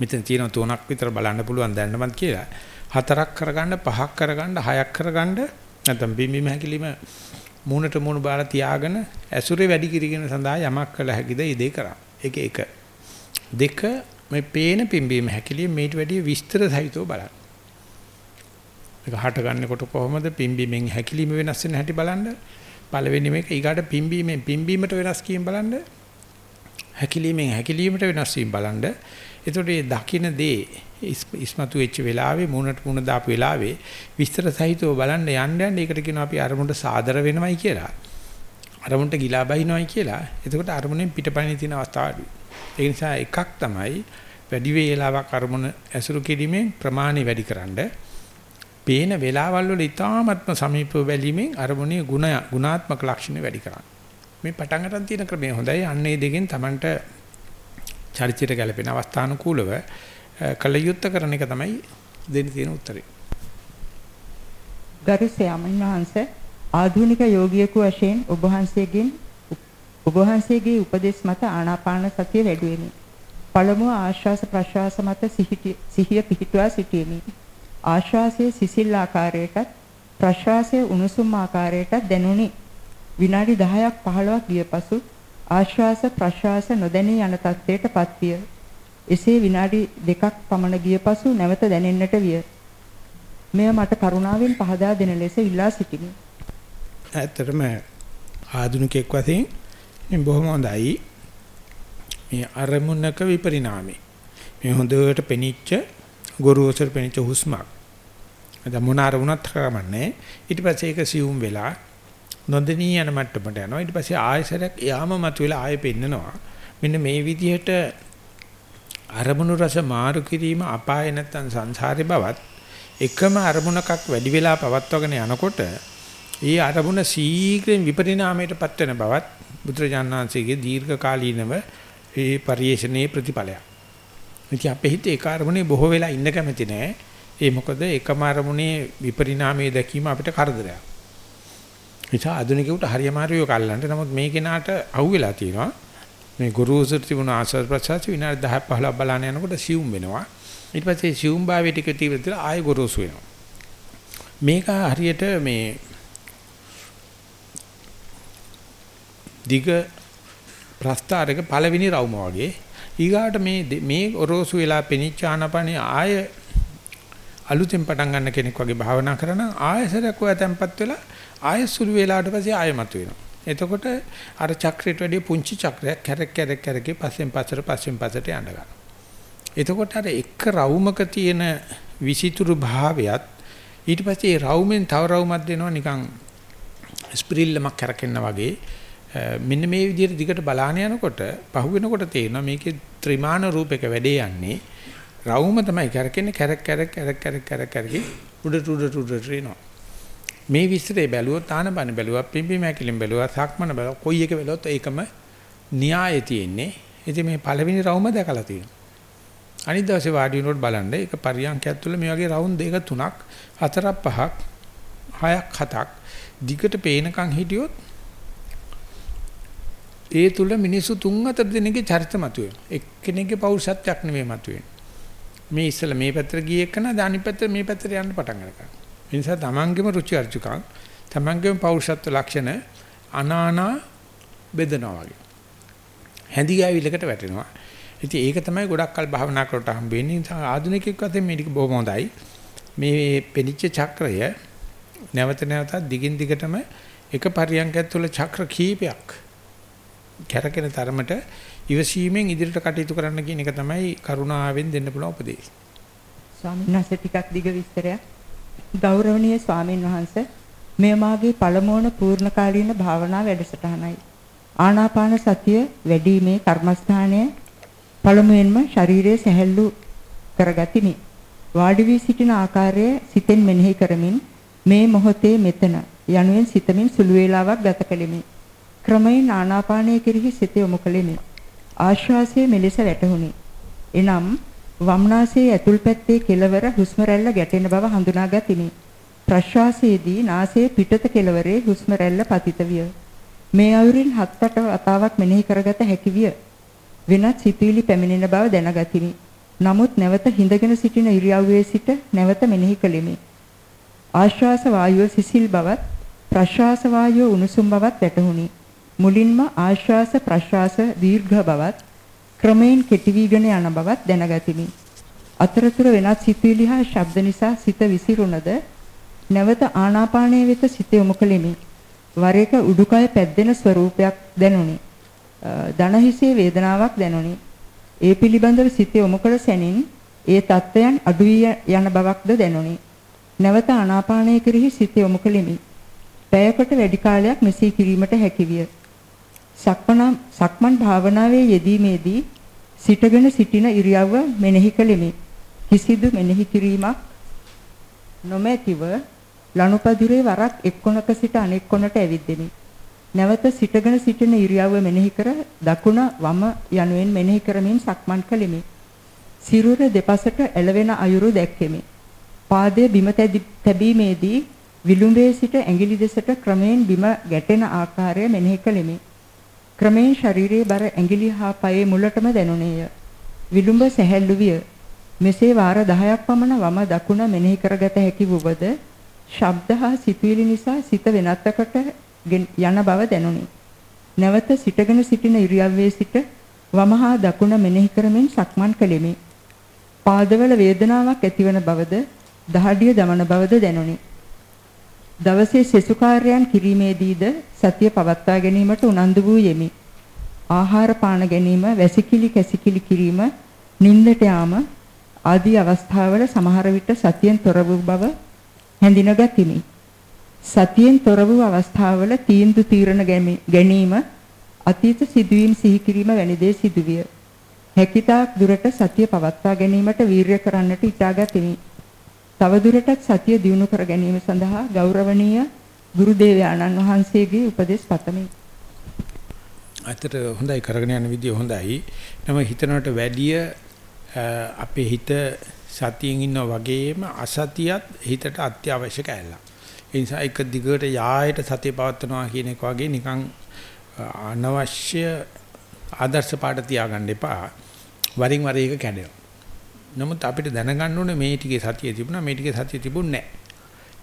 මෙතන තියෙන තුනක් විතර බලන්න පුළුවන් දැන්නමත් කියලා. හතරක් කරගන්න පහක් කරගන්න හයක් කරගන්න නැත්නම් පිම්බීම හැකිලිම මූණට මූණ බාර තියාගෙන ඇසුරේ වැඩි කිරීගෙන සඳහා යමක් කළ හැකිද ඉදේ කරා. ඒක එක. දෙක මේ පේන පිම්බීම හැකිලිම මේට වැඩිය විස්තර සහිතව බලන්න. ඒක හට ගන්නකොට කොහොමද පිම්බීමෙන් හැකිලිම වෙනස් වෙන හැටි බලන්න. පළවෙනි මේක ඊගාට පිම්බීමෙන් පිම්බීමට වෙනස් කීම් බලන්න. හැකිලීමෙන් හැකිලීමට වෙනස් වීම බලන්න. එතකොට මේ දකින්න දේ ඉස්මතු වෙච්ච වෙලාවේ මූණට මූණ දාපු වෙලාවේ විස්තර සහිතව බලන්න යන්න යන්න ඒකට කියනවා අපි අරමුණට සාදර වෙනවයි කියලා. අරමුණට ගිලා බහිනවයි කියලා. එතකොට අරමුණෙන් පිටපයින් තියෙන අවස්ථාව අඩුයි. ඒ නිසා එකක් තමයි වැඩි වේලාවක් අරමුණ ඇසුරු කිරීමෙන් ප්‍රමාණය වැඩිකරනද පේන වෙලාවල් වල ඊ타ත්ම සමීපව බැලීමෙන් අරමුණේ ගුණ ගුණාත්මක ලක්ෂණ වැඩි කරන්න. මේ පටන් ගන්න තියෙන ක්‍රමය හොඳයි. අන්න ඒ දෙකෙන් Tamanට චරිතයට ගැලපෙන අවස්ථානුකූලව කලයුත්ත කරන එක තමයි දෙන්න තියෙන උත්තරේ. ගරු ස්වාමීන් වහන්සේ ආධුනික යෝගියෙකු වශයෙන් ඔබ වහන්සේගෙන් ඔබ වහන්සේගේ උපදෙස් මත ආනාපාන සතිය වැඩුවෙමි. පළමුව ආශ්වාස ප්‍රශ්වාස මත සිහිය පිහිටුවා සිටීමේ ආශ්වාසයේ සිසිල් ආකාරයටත් ප්‍රශ්වාසයේ උණුසුම් ආකාරයටත් දැනුනි. විනාඩි 10ක් 15ක් ගිය පසු ආශ්වාස ප්‍රශ්වාස නොදැනී යන තත්ත්වයටපත් විය. එසේ විනාඩි දෙකක් පමණ ගිය පසු නැවත දැනෙන්නට විය. මෙය මට කරුණාවෙන් පහදා දෙන ලෙස ඉල්ලා සිටිමි. ඇත්තටම ආධුනිකෙක් වශයෙන් මේ බොහොම හොඳයි. මේ අරමුණක විපරිණාමය. මේ හොඳට පෙනිච්ච ගොරෝසුර පෙනිච්ච හුස්මක්. අද මොන අරමුණක් කරමන්නේ ඊට පස්සේ ඒක සියුම් වෙලා නොදෙනී යන මට්ටමට යනවා ඊට පස්සේ ආයසරයක් යාම මතුවලා ආයෙ පෙන්නනවා මෙන්න මේ විදිහට අරමුණු රස මාරු කිරීම අපාය නැත්තම් සංසාරේ බවත් එකම අරමුණකක් වැඩි වෙලා පවත්වගෙන යනකොට ඒ අරමුණ ශීඝ්‍රයෙන් විපරිණාමයටපත් වෙන බවත් බුදුරජාණන්සේගේ දීර්ඝ කාලීනව ඒ පරිේශණයේ ප්‍රතිඵලයක්. ඉතින් අපේ හිතේ ඒ අරමුණේ බොහෝ වෙලා ඉන්න කැමති නෑ. ඒ මොකද එකම අරමුණේ විපරිණාමයේ දැකීම අපිට කරදරයක්. නිසා ආධුනිකයට හරියම හරියව කල්ලන්ට නමුත් මේ කෙනාට අහුවෙලා තියෙනවා. මේ ගුරුසුර තිබුණ ආසර් ප්‍රසාර විනාඩි 10 15 බලන්න යනකොට සියුම් වෙනවා. ඊට පස්සේ සියුම් භාවයේ ටික තීව්‍රතර ආයෙ ගොරෝසු වෙනවා. මේක හරියට මේ දිග ප්‍රස්තාරක පළවෙනි රවුම වගේ ඊගාට මේ මේ ඔරෝසු වෙලා පෙනිච්ච ආනපනේ ආය අලුතෙන් පටන් ගන්න කෙනෙක් වගේ භාවනා කරන ආයසරයක් ඔය තැම්පත් වෙලා ආය සුළු වෙලාවට පස්සේ ආයමතු වෙනවා. එතකොට අර චක්‍රයට වැඩිය පුංචි චක්‍රයක් කැරක් කැරක් කැරකේ පස්සෙන් පස්සට පස්සෙන් පස්සට යන්න ගන්නවා. එතකොට අර එක රවුමක තියෙන විසිතුරු භාවයත් ඊට පස්සේ ඒ රවුමෙන් තව රවුමක් දෙනවා නිකන් ස්ප්‍රිල්ලමක් කරකෙන්න වගේ මෙන්න මේ විදිහට දිගට බලාන යනකොට පහු වෙනකොට තේරෙනවා මේකේ ත්‍රිමාන රූපයක වැඩේ යන්නේ රවුම තමයි කරකෙන්නේ කැරක් කැරක් කැරක් කැරක් කැරක් කැරකි උඩට උඩට උඩට එනවා මේ විස්තරේ බැලුවොත් ආනපන බැලුවා පිම්බි මැකිලින් බැලුවා සක්මන බැලුවා කොයි එක බැලුවොත් ඒකම න්‍යාය තියෙන්නේ ඉතින් මේ පළවෙනි රවුම දැකලා තියෙනවා අනිත් දවසේ වාඩි වෙනකොට බලන්න ඒක පරියන්කයක් තුළ මේ වගේ රවුම් දෙක තුනක් හතරක් පහක් හයක් හතක් දිගට පේනකන් හිටියොත් ඒ තුල මිනිස්සු තුන් හතර දෙනෙක්ගේ චරිත මතුවේ. එක්කෙනෙක්ගේ පෞරුෂත්වයක් නෙමෙයි මතුවේ. මේ ඉස්සල මේ පැත්තට ගිය එකන අනිත් පැත්තට මේ පැත්තට යන්න පටන් ගන්නවා. ඒ නිසා තමන්ගේම රුචි අරුචිකම් තමන්ගේම පෞරුෂත්ව ලක්ෂණ අනානා බෙදනවා වගේ. හැඳි ගෑවිලකට වැටෙනවා. ඉතින් ඒක තමයි ගොඩක් කල් භාවනා කරලා හම්බෙන්නේ. නිසා ආධුනිකයෙක් වශයෙන් මේක බොහොම හොඳයි. මේ පෙනිච්ච චක්‍රය නැවත නැවතත් දිගින් දිගටම එක පරියන්කයක් තුළ චක්‍ර කීපයක් කැරකෙන තරමට ඉවසීමෙන් ඉදිරියට කටයුතු කරන්න කියන එක තමයි කරුණාවෙන් දෙන්න පුළුවන් උපදේශය. ස්වාමීන් වහන්සේ ටිකක් දිග විස්තරයක්. ගෞරවනීය ස්වාමීන් වහන්සේ මෙය මාගේ පළමුවන පූර්ණකාලීන භාවනා වැඩසටහනයි. ආනාපාන සතිය වැඩිීමේ කර්මස්ථානය පළමුවෙන්ම ශරීරයේ සැහැල්ලු කරගතිමි. වාඩි වී සිටින ආකාරය සිතෙන් මෙනෙහි කරමින් මේ මොහොතේ මෙතන යනුවෙන් සිතමින් සුළු වේලාවක් ගත කෙලිමි. ක්‍රමයෙන් ආනාපානය කෙරෙහි සිත යොමු කෙලිමි. ආශ්වාසයේ මෙලෙස වැටහුණි. එනම් වම්නාසයේ ඇතුල් පැත්තේ කෙළවර හුස්ම රැල්ල ගැටෙන බව හඳුනා ගතිමි. ප්‍රශ්වාසයේදී නාසයේ පිටත කෙළවරේ හුස්ම රැල්ල පතිත විය. මේ අයුරින් හත් අට වතාවක් මෙනෙහි කරගත හැකි විය. වෙනත් සිතුවිලි පැමිණෙන බව දැනගතිමි. නමුත් නැවත හිඳගෙන සිටින ඉරියව්වේ සිට නැවත මෙනෙහි කළෙමි. ආශ්වාස වායුව සිසිල් බවත් ප්‍රශ්වාස වායුව උණුසුම් බවත් වැටහුණි. මුලින්ම ආශ්වාස ප්‍රශ්වාස දීර්ඝ බවත් ක්‍රමයෙන් කෙටි වීගෙන යන බවත් දැනගතිමි. අතරතුර වෙනත් සිතුවිලි හා ශබ්ද නිසා සිත විසිරුණද නැවත ආනාපානයේ වෙත සිත යොමු කෙලිමි. වර එක උඩුකය පැද්දෙන ස්වરૂපයක් දැනුනි. දන හිසේ වේදනාවක් දැනුනි. ඒ පිළිබඳව සිත යොමු කළ සැනින් ඒ තත්වයන් අඩු යන බවක්ද දැනුනි. නැවත ආනාපානය කෙරෙහි සිත යොමු කෙලිමි. පැයකට වැඩි කාලයක් මෙසේ කිරීමට හැකියිය. සක්මන සක්මන් භාවනාවේ යෙදීමේදී සිටගෙන සිටින ඉරියව්ව මෙනෙහි කෙලිමි. කිසිදු මෙනෙහි කිරීමක් නොමැතිව ලනුපදුරේ වරක් එක් කොනක සිට අනෙක් කොනට ඇවිද්දෙමි. නැවත සිටගෙන සිටින ඉරියව්ව මෙනෙහි කර දකුණ වම යනුවෙන් මෙනෙහි කරමින් සක්මන් කළෙමි. සිරුර දෙපසට එළවෙන අයුරු දැක්කෙමි. පාදයේ බිම තැබීමේදී විලුඹේ සිට ඇඟිලි දෙසට ක්‍රමයෙන් බිම ගැටෙන ආකාරය මෙනෙහි කළෙමි. ක්‍රමයෙන් ශරීරයේ බර ඇඟිලි හා පයේ මුලටම දැනුනේය. විලුඹ සැහැල්ලු විය. මෙසේ වාර 10ක් පමණ වම දකුණ මෙනෙහි කරගත හැකි වුවද ශබ්ද හා සිතුවිලි නිසා සිත වෙනත්කට යන බව දැනුනි. නැවත සිටගෙන සිටින ඉරියව්වේ සිට වම හා දකුණ මෙනෙහි කරමින් සක්මන් කළෙමි. පාදවල වේදනාවක් ඇතිවන බවද දහඩිය දමන බවද දැනුනි. දවසේ සෙසු කාර්යයන් කිරීමේදීද සතිය පවත්වා ගැනීමට උනන්දු වූ යෙමි. ආහාර පාන ගැනීම, වැසිකිලි කැසිකිලි කිරීම, නිින්දට යාම ආදී අවස්ථාවල සමහර විට සතියෙන් තොර වූ බව හැඳින ගතිමි. සතියෙන් තොර වූ අවස්ථාවල තීන්දුව තීරණ ගැනීම අතීත සිදුවීම් සිහි කිරීම වැනි දේ සිදුවිය. හැකිතාක් දුරට සතිය පවත්වා ගැනීමට වීරිය කරන්නට ඉටාගතිමි. තව දුරටත් සතිය දියුණු කර ගැනීම සඳහා ගෞරවනීය ගුරු දේවයාණන් වහන්සේගේ උපදෙස් පතමි. අතට හොඳයි කරගෙන යන විදිය හොඳයි. නම හිතනකට වැඩිය අපේ හිත සතියෙන් ඉන්නා වගේම අසතියත් හිතට අත්‍යවශ්‍ය කැලලා. ඒ නිසා එක දිගට යායට සතිය පවත්වනවා කියන එක වගේ නිකන් අනවශ්‍ය ආදර්ශ පාඩ තියාගන්න එපා. වරින් වර ඒක කැඩෙනවා. නමුත් අපිට දැනගන්න ඕනේ මේ ටිකේ සතිය තිබුණා මේ ටිකේ සතිය තිබුණේ නැහැ.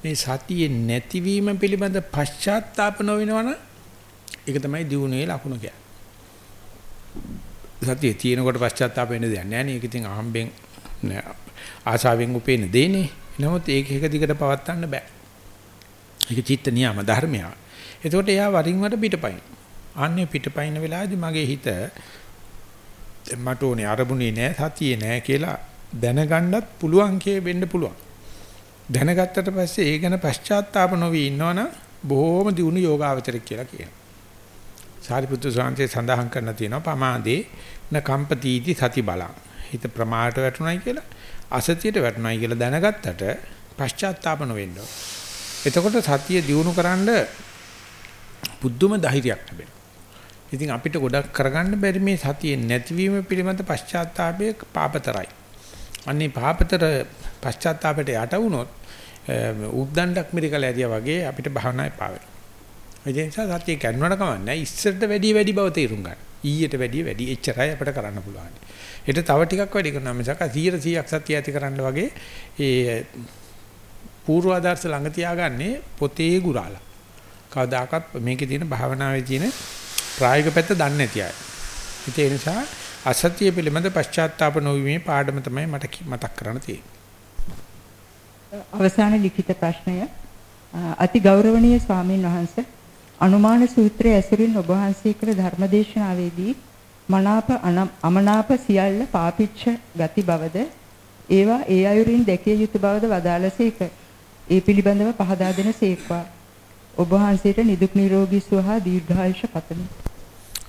මේ සතියේ නැතිවීම පිළිබඳ පශ්චාත්තාප නොවෙනවනම් ඒක තමයි දියුණුවේ ලකුණ කියන්නේ. සතිය තියෙනකොට පශ්චාත්තාප වෙන්න දෙයක් නැහැ නේ. ඒක ඉතින් අහම්බෙන් ආසාවෙන් උපේන දෙන්නේ. නමුත් ඒක එක දිගට පවත්වන්න බෑ. ඒක චිත්ත නියම ධර්මයක්. එතකොට එයා වරින් වර පිටපයින්. අන්නේ පිටපයින් වෙලාවේදී මගේ හිත මට ඕනේ අරමුණේ නෑ සතියේ නෑ කියලා දැනගන්නත් පුළුවන් කිය වෙන්න පුළුවන්. දැනගත්තට පස්සේ ඒ ගැන පශ්චාත්තාප නොවි ඉන්නවනම් බොහොම දියුණු යෝගාවචරයක් කියලා කියනවා. සාරිපුත්තු සාන්තේ සඳහන් කරන තියෙනවා පමාදේ න කම්පතිටි සති බලං. හිත ප්‍රමාණයට වැටුණයි කියලා අසතියට වැටුණයි කියලා දැනගත්තට පශ්චාත්තාප නොවෙන්න. එතකොට සතිය දියුණු කරන්න බුද්ධම ධෛර්යයක් ලැබෙනවා. ඉතින් අපිට ගොඩක් කරගන්න බැරි මේ සතියේ නැතිවීම පිළිබඳ පශ්චාත්තාපය පාපතරයි. අන්නේ පාපතර පශ්චාත්තාපයට යට වුණොත් උද්දණ්ඩක් මිරිකල ඇරියා වගේ අපිට භාවනායි පාවෙනවා. ඒ නිසා සතිය කන්නවට කමන්නේ ඉස්සරට වැඩි වැඩි බව තේරුම් ගන්න. ඊයට වැඩි වැඩි එච්චරයි අපිට කරන්න පුළුවන්. ඊට තව ටිකක් වැඩි කරනවා මිසක 100 100ක් සතිය ඇති කරන්න වගේ ඒ පූර්වාදර්ශ ළඟ තියාගන්නේ පොතේ ගුරාලා. කවදාකවත් මේකේ තියෙන භාවනාවේ තියෙන ප්‍රායෝගික පැත්ත දන්නේ නැති අය. ඒ නිසා අසත්‍ය පිළිබඳ පශ්චාත්තාප නොවීමේ පාඩම තමයි මට මතක් කරන්න තියෙන්නේ. අවසාන ලිඛිත ප්‍රශ්නය අති ගෞරවනීය ස්වාමින් වහන්සේ අනුමාන සූත්‍රයේ ඇසුරින් ඔබ වහන්සේ කළ ධර්මදේශනාවේදී මනාප අමනාප සියල්ල පාපිච්ච ගති බවද ඒවා ඒ අයුරින් දැකිය යුතු බවද වදාළසේක. ඒ පිළිබඳව පහදා දෙන සේක්වා. ඔබ වහන්සේට නිදුක් නිරෝගී සුව හා දීර්ඝායුෂ පතමි.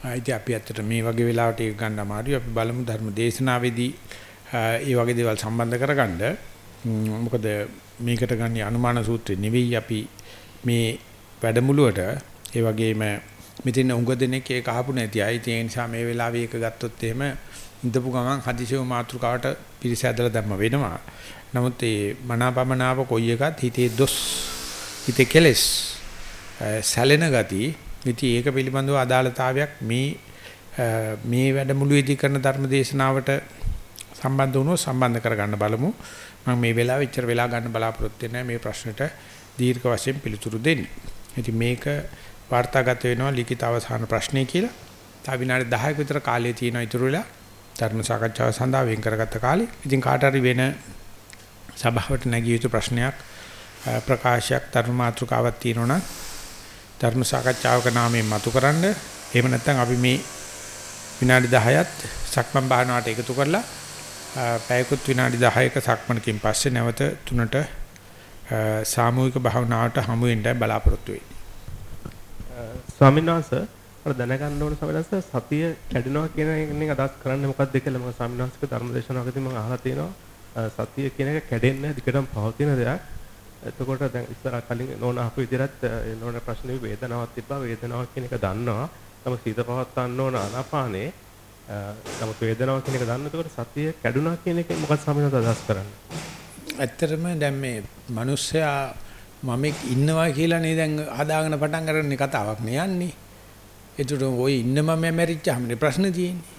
ආයිත් අපි ඇත්තට මේ වගේ වෙලාවට ඒක ගන්න අමාරුයි. අපි බලමු ධර්ම දේශනාවේදී ඒ වගේ දේවල් සම්බන්ධ කරගන්න. මොකද මේකට ගන්න අනුමාන සූත්‍රය නෙවෙයි අපි මේ වැඩමුළුවට ඒ වගේම මෙතන උඟ දෙනෙක් ඒක අහපු නැති අය. ඒ නිසා මේ වෙලාවේ ඒක ගත්තොත් එහෙම ඉඳපු ගමන් හදිසියව මාතෘකාවට පිරිස ඇදලා දැම්ම වෙනවා. නමුත් ඒ මනාපමනාව කොයි එකත් හිතේ දොස් හිතේ කෙලස් සැලෙන ගති ඉතින් ඒක පිළිබඳව අදාළතාවයක් මේ මේ වැඩමුළුවේදී කරන ධර්ම දේශනාවට සම්බන්ධ වුණොත් සම්බන්ධ කරගන්න බලමු මම මේ වෙලාවෙ ඉච්චර වෙලා ගන්න බලාපොරොත්තු වෙන්නේ මේ ප්‍රශ්නෙට දීර්ඝ වශයෙන් පිළිතුරු දෙන්න. ඉතින් මේක වාර්තාගත වෙනවා ලිඛිත අවසාන ප්‍රශ්නය කියලා. තව විනාඩි 10ක විතර කාලය තියෙනවා ඉතුරු වෙලා ධර්ම සාකච්ඡාව සඳහා වෙන් කරගත්ත කාලේ. ඉතින් කාට හරි වෙන සභාවට නැගිය යුතු ප්‍රශ්නයක් ප්‍රකාශයක් ධර්ම මාතෘකාවක් තියෙනවා ධර්ම සාකච්ඡාවක නාමයෙන් මතුකරන්න. එහෙම නැත්නම් අපි මේ විනාඩි 10ත් සක්මන් භාවනාවට එකතු කරලා පැයකුත් විනාඩි 10ක සක්මනකින් පස්සේ නැවත තුනට සාමූහික භාවනාවට හමු වෙන්නයි බලාපොරොත්තු වෙන්නේ. ස්වාමීන් වහන්සේ අර දැනගන්න ඕන සමහරවිට සතිය කැඩෙනවා කියන එකෙන් අදහස් කරන්නේ මොකක්ද කියලා මම ස්වාමීන් වහන්සේගේ ධර්ම දේශනාවකදී මම අහලා තියෙනවා සතිය කියන එක කැඩෙන්නේ දිගටම පවතින දෙයක්. එතකොට දැන් ඉස්සර කලින් නෝන අහපු විදිහට නෝන ප්‍රශ්නේ වේදනාවක් තිබ්බා වේදනාවක් කියන එක දන්නවා. නමුත් සීත පවත්තන්න ඕන ආනාපානේ නමුත් වේදනාව කියන එක දන්න. එතකොට සතිය කැඩුනා කියන එක මොකක්ද ස්වාමීන් වහන්සේ අදහස් කරන්නේ? ඇත්තටම දැන් මේ මිනිස්සයා මම ඉන්නවා කියලා නේ දැන් හදාගෙන පටන් ගන්න කතාවක් නේ යන්නේ. ඒකට ওই ඉන්න මම මැරිච්චාමනේ ප්‍රශ්න තියෙන්නේ.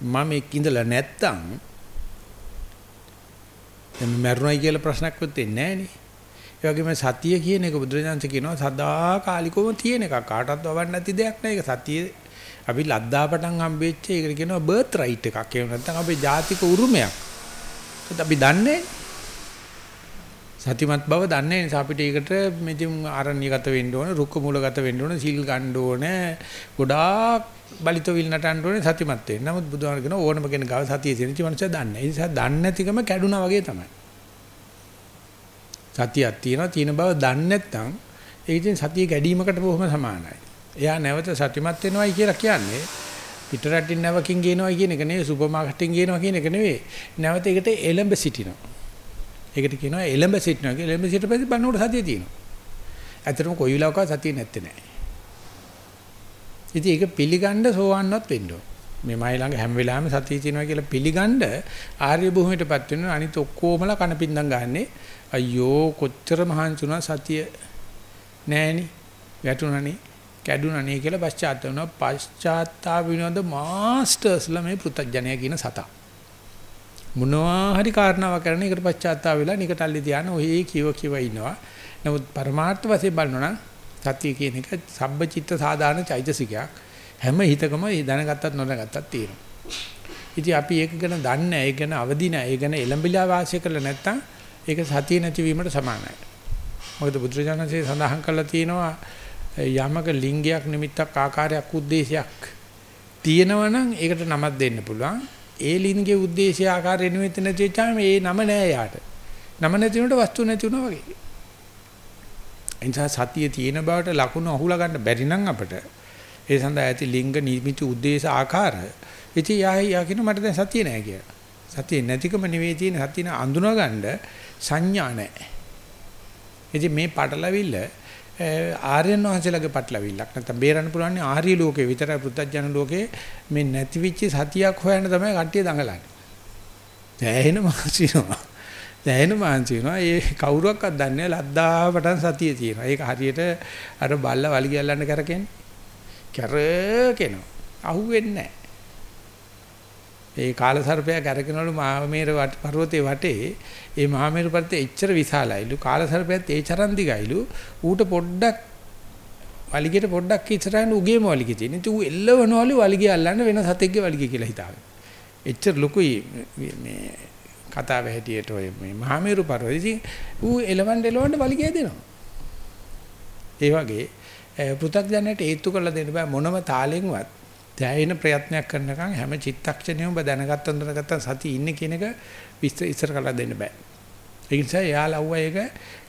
මම එක් ඉඳලා නැත්තම් දැන් මැරුණයි කියලා ප්‍රශ්නයක් වෙන්නේ නැහනේ. ඒ වගේම සතිය කියන එක බුදුරජාණන් කියනවා සදාකාලිකවම තියෙන එකක්. කාටවත් වවන්න නැති දෙයක් නෑ. ඒක සතිය අපි ලද්දාපටන් හම්බෙච්ච ඒකට කියනවා බර්ත් රයිට් එකක්. එහෙම නැත්නම් අපේ ජාතික උරුමයක්. ඒත් අපි දන්නේ සතිමත් බව දන්නේ නිසා අපිට ඒකට මෙතින් ආරණ්‍යගත වෙන්න ඕන, රුක්ක මූලගත වෙන්න ඕන, සීල් ගන්න ඕන, ගොඩාක් බලිත විල් නටන්න ඕනේ සතිමත් වෙන්න. නමුත් බුදුහාම කියන ඕනම කෙනෙක් ගාව සතිය තියෙන ඉති මනුස්සයා දන්නේ. ඒ නිසා දන්නේ නැතිකම කැඩුනා වගේ තමයි. සතියක් තියෙනවා, තියෙන බව දන්නේ නැත්නම් ඒ ඉතින් සතිය කැඩීමකට බොහොම සමානයි. එයා නැවත සතිමත් වෙනවයි කියලා කියන්නේ පිටරටින් නැවකින් ගේනවා කියන එක නෙවෙයි සුපර් මාකට්ටින් ගේනවා කියන එක නෙවෙයි. නැවත ඒකට එළඹ සිටිනවා. ඒකට කියනවා එළඹ සිටිනවා කියලා. එළඹ සිට පස්සේ බන්නකොට සතිය තියෙනවා. ඇත්තටම කොයි වෙලාවකවත් සතිය නැත්තේ නෑ. ඉතින් ඒක පිළිගන්න සෝවන්නවත් වෙන්න ඕන. මේ මයි ළඟ හැම වෙලාවෙම සතිය තියෙනවා කියලා පිළිගන්න ආර්ය භූමියටපත් වෙනවා. අනිත් ඔක්කොමලා කනපින්දම් ගන්නෙ අයියෝ කොච්චර මහන්සි වුණා සතිය නෑනේ. වැටුණානේ. කැඩුණානේ කියලා පශ්චාත්තාප වෙනවා. පශ්චාත්තාප විනෝද මාස්ටර්ස්ලා මේ පෘථජ්ජනය කියන සතා. මොනවා හරි කාරණාවක් කරන එකට පශ්චාත්තාප වෙලා නිකටල්ලි තියාන ඔහේ කිව කිව ඉනවා. නමුත් පරමාර්ථ වශයෙන් බලනවා නම් සතිය කියන එක සබ්බචිත්ත සාධාරණ චෛතසිකයක්. හැම හිතකම ඒ දැනගත්තත් නොදැනගත්තත් තියෙනවා. ඉතින් අපි ඒක ගැන දන්නේ නැහැ, ඒක ගැන අවදි නැහැ, ඒක ගැන එළඹිලා වාසය කරලා නැත්තම් ඒක සතිය නැතිවීමට සමානයි. මොකද බුදුරජාණන්සේ සඳහන් කළා තියෙනවා යමක ලිංගයක් නිමිත්තක් ආකාරයක් ಉದ್ದೇಶයක් තියෙනවනම් ඒකට නමක් දෙන්න පුළුවන්. ඒ ලිංගයේ ಉದ್ದೇಶය ආකාරය නිමිත්ත නැතිවෙච්චාම ඒ නම නෑ යාට. නම නැති වුණොත් වස්තු නැති වුණා වගේ. එනිසා සතිය තියෙන බවට ලකුණු අහුලා ගන්න බැරි නම් අපිට ඒ සඳහා ඇති ලිංග නිමිති උද්දේශ ආකාර. ඉතින් යයි යකින් මට දැන් සතිය නැහැ කියලා. සතිය නැතිකම නෙවෙයි තියෙන සතියන අඳුනගන්න සංඥා නැහැ. ඉතින් මේ පටලවිල්ල ආර්යයන් වහන්සේලාගේ පටලවිල්ලක් නැත්නම් බේරන්න පුළුවන් ආර්ය ලෝකේ විතරයි පුත්තජන ලෝකේ මේ නැතිවිච්ච සතියක් හොයන්න තමයි කට්ටිය දඟලන්නේ. දැහැෙන මාසිනවා. දැහැෙන මාන්සිනවා. ඒ කවුරුවක්වත් දන්නේ ලද්දාවටන් සතිය තියෙනවා. ඒක හරියට අර බල්ලා වලි ගැල්ලන්න කරකෙන්නේ. කැරකෙනවා. අහුවෙන්නේ නැහැ. ඒ කාලසර්පයා කරකිනවලු මහමෙර පර්වතයේ වටේ ඒ මහමෙර පර්වතයේ එච්චර විශාලයිලු කාලසර්පයාත් ඒ චරන් දිගයිලු ඌට පොඩ්ඩක් වලිගෙට පොඩ්ඩක් ඉස්සරහින් උගේම වලිගෙ තියෙන. ඉතින් ඌ එල්ලවනවලු වලිගෙ අල්ලන්න වෙන සතෙක්ගේ වලිගෙ කියලා හිතාගෙන. එච්චර ලොකුයි මේ කතාව හැටියට ඔය මේ මහමෙරු පර්වතය. ඉතින් ඌ එලවන්න එලවන්න වලිගෙ දෙනවා. ඒ වගේ පෘථග්ජනයට හේතු කරලා දෙන්න බෑ මොනම තාලෙන්වත් දැයින ප්‍රයත්නයක් කරනකම් හැම චිත්තක්ෂණයම ඔබ දැනගත්ත හොඳනගත්ත සතිය ඉන්නේ කියන එක විස්තර ඉස්සර කරලා දෙන්න බෑ. ඒ නිසා එයාලා අවුව ඒක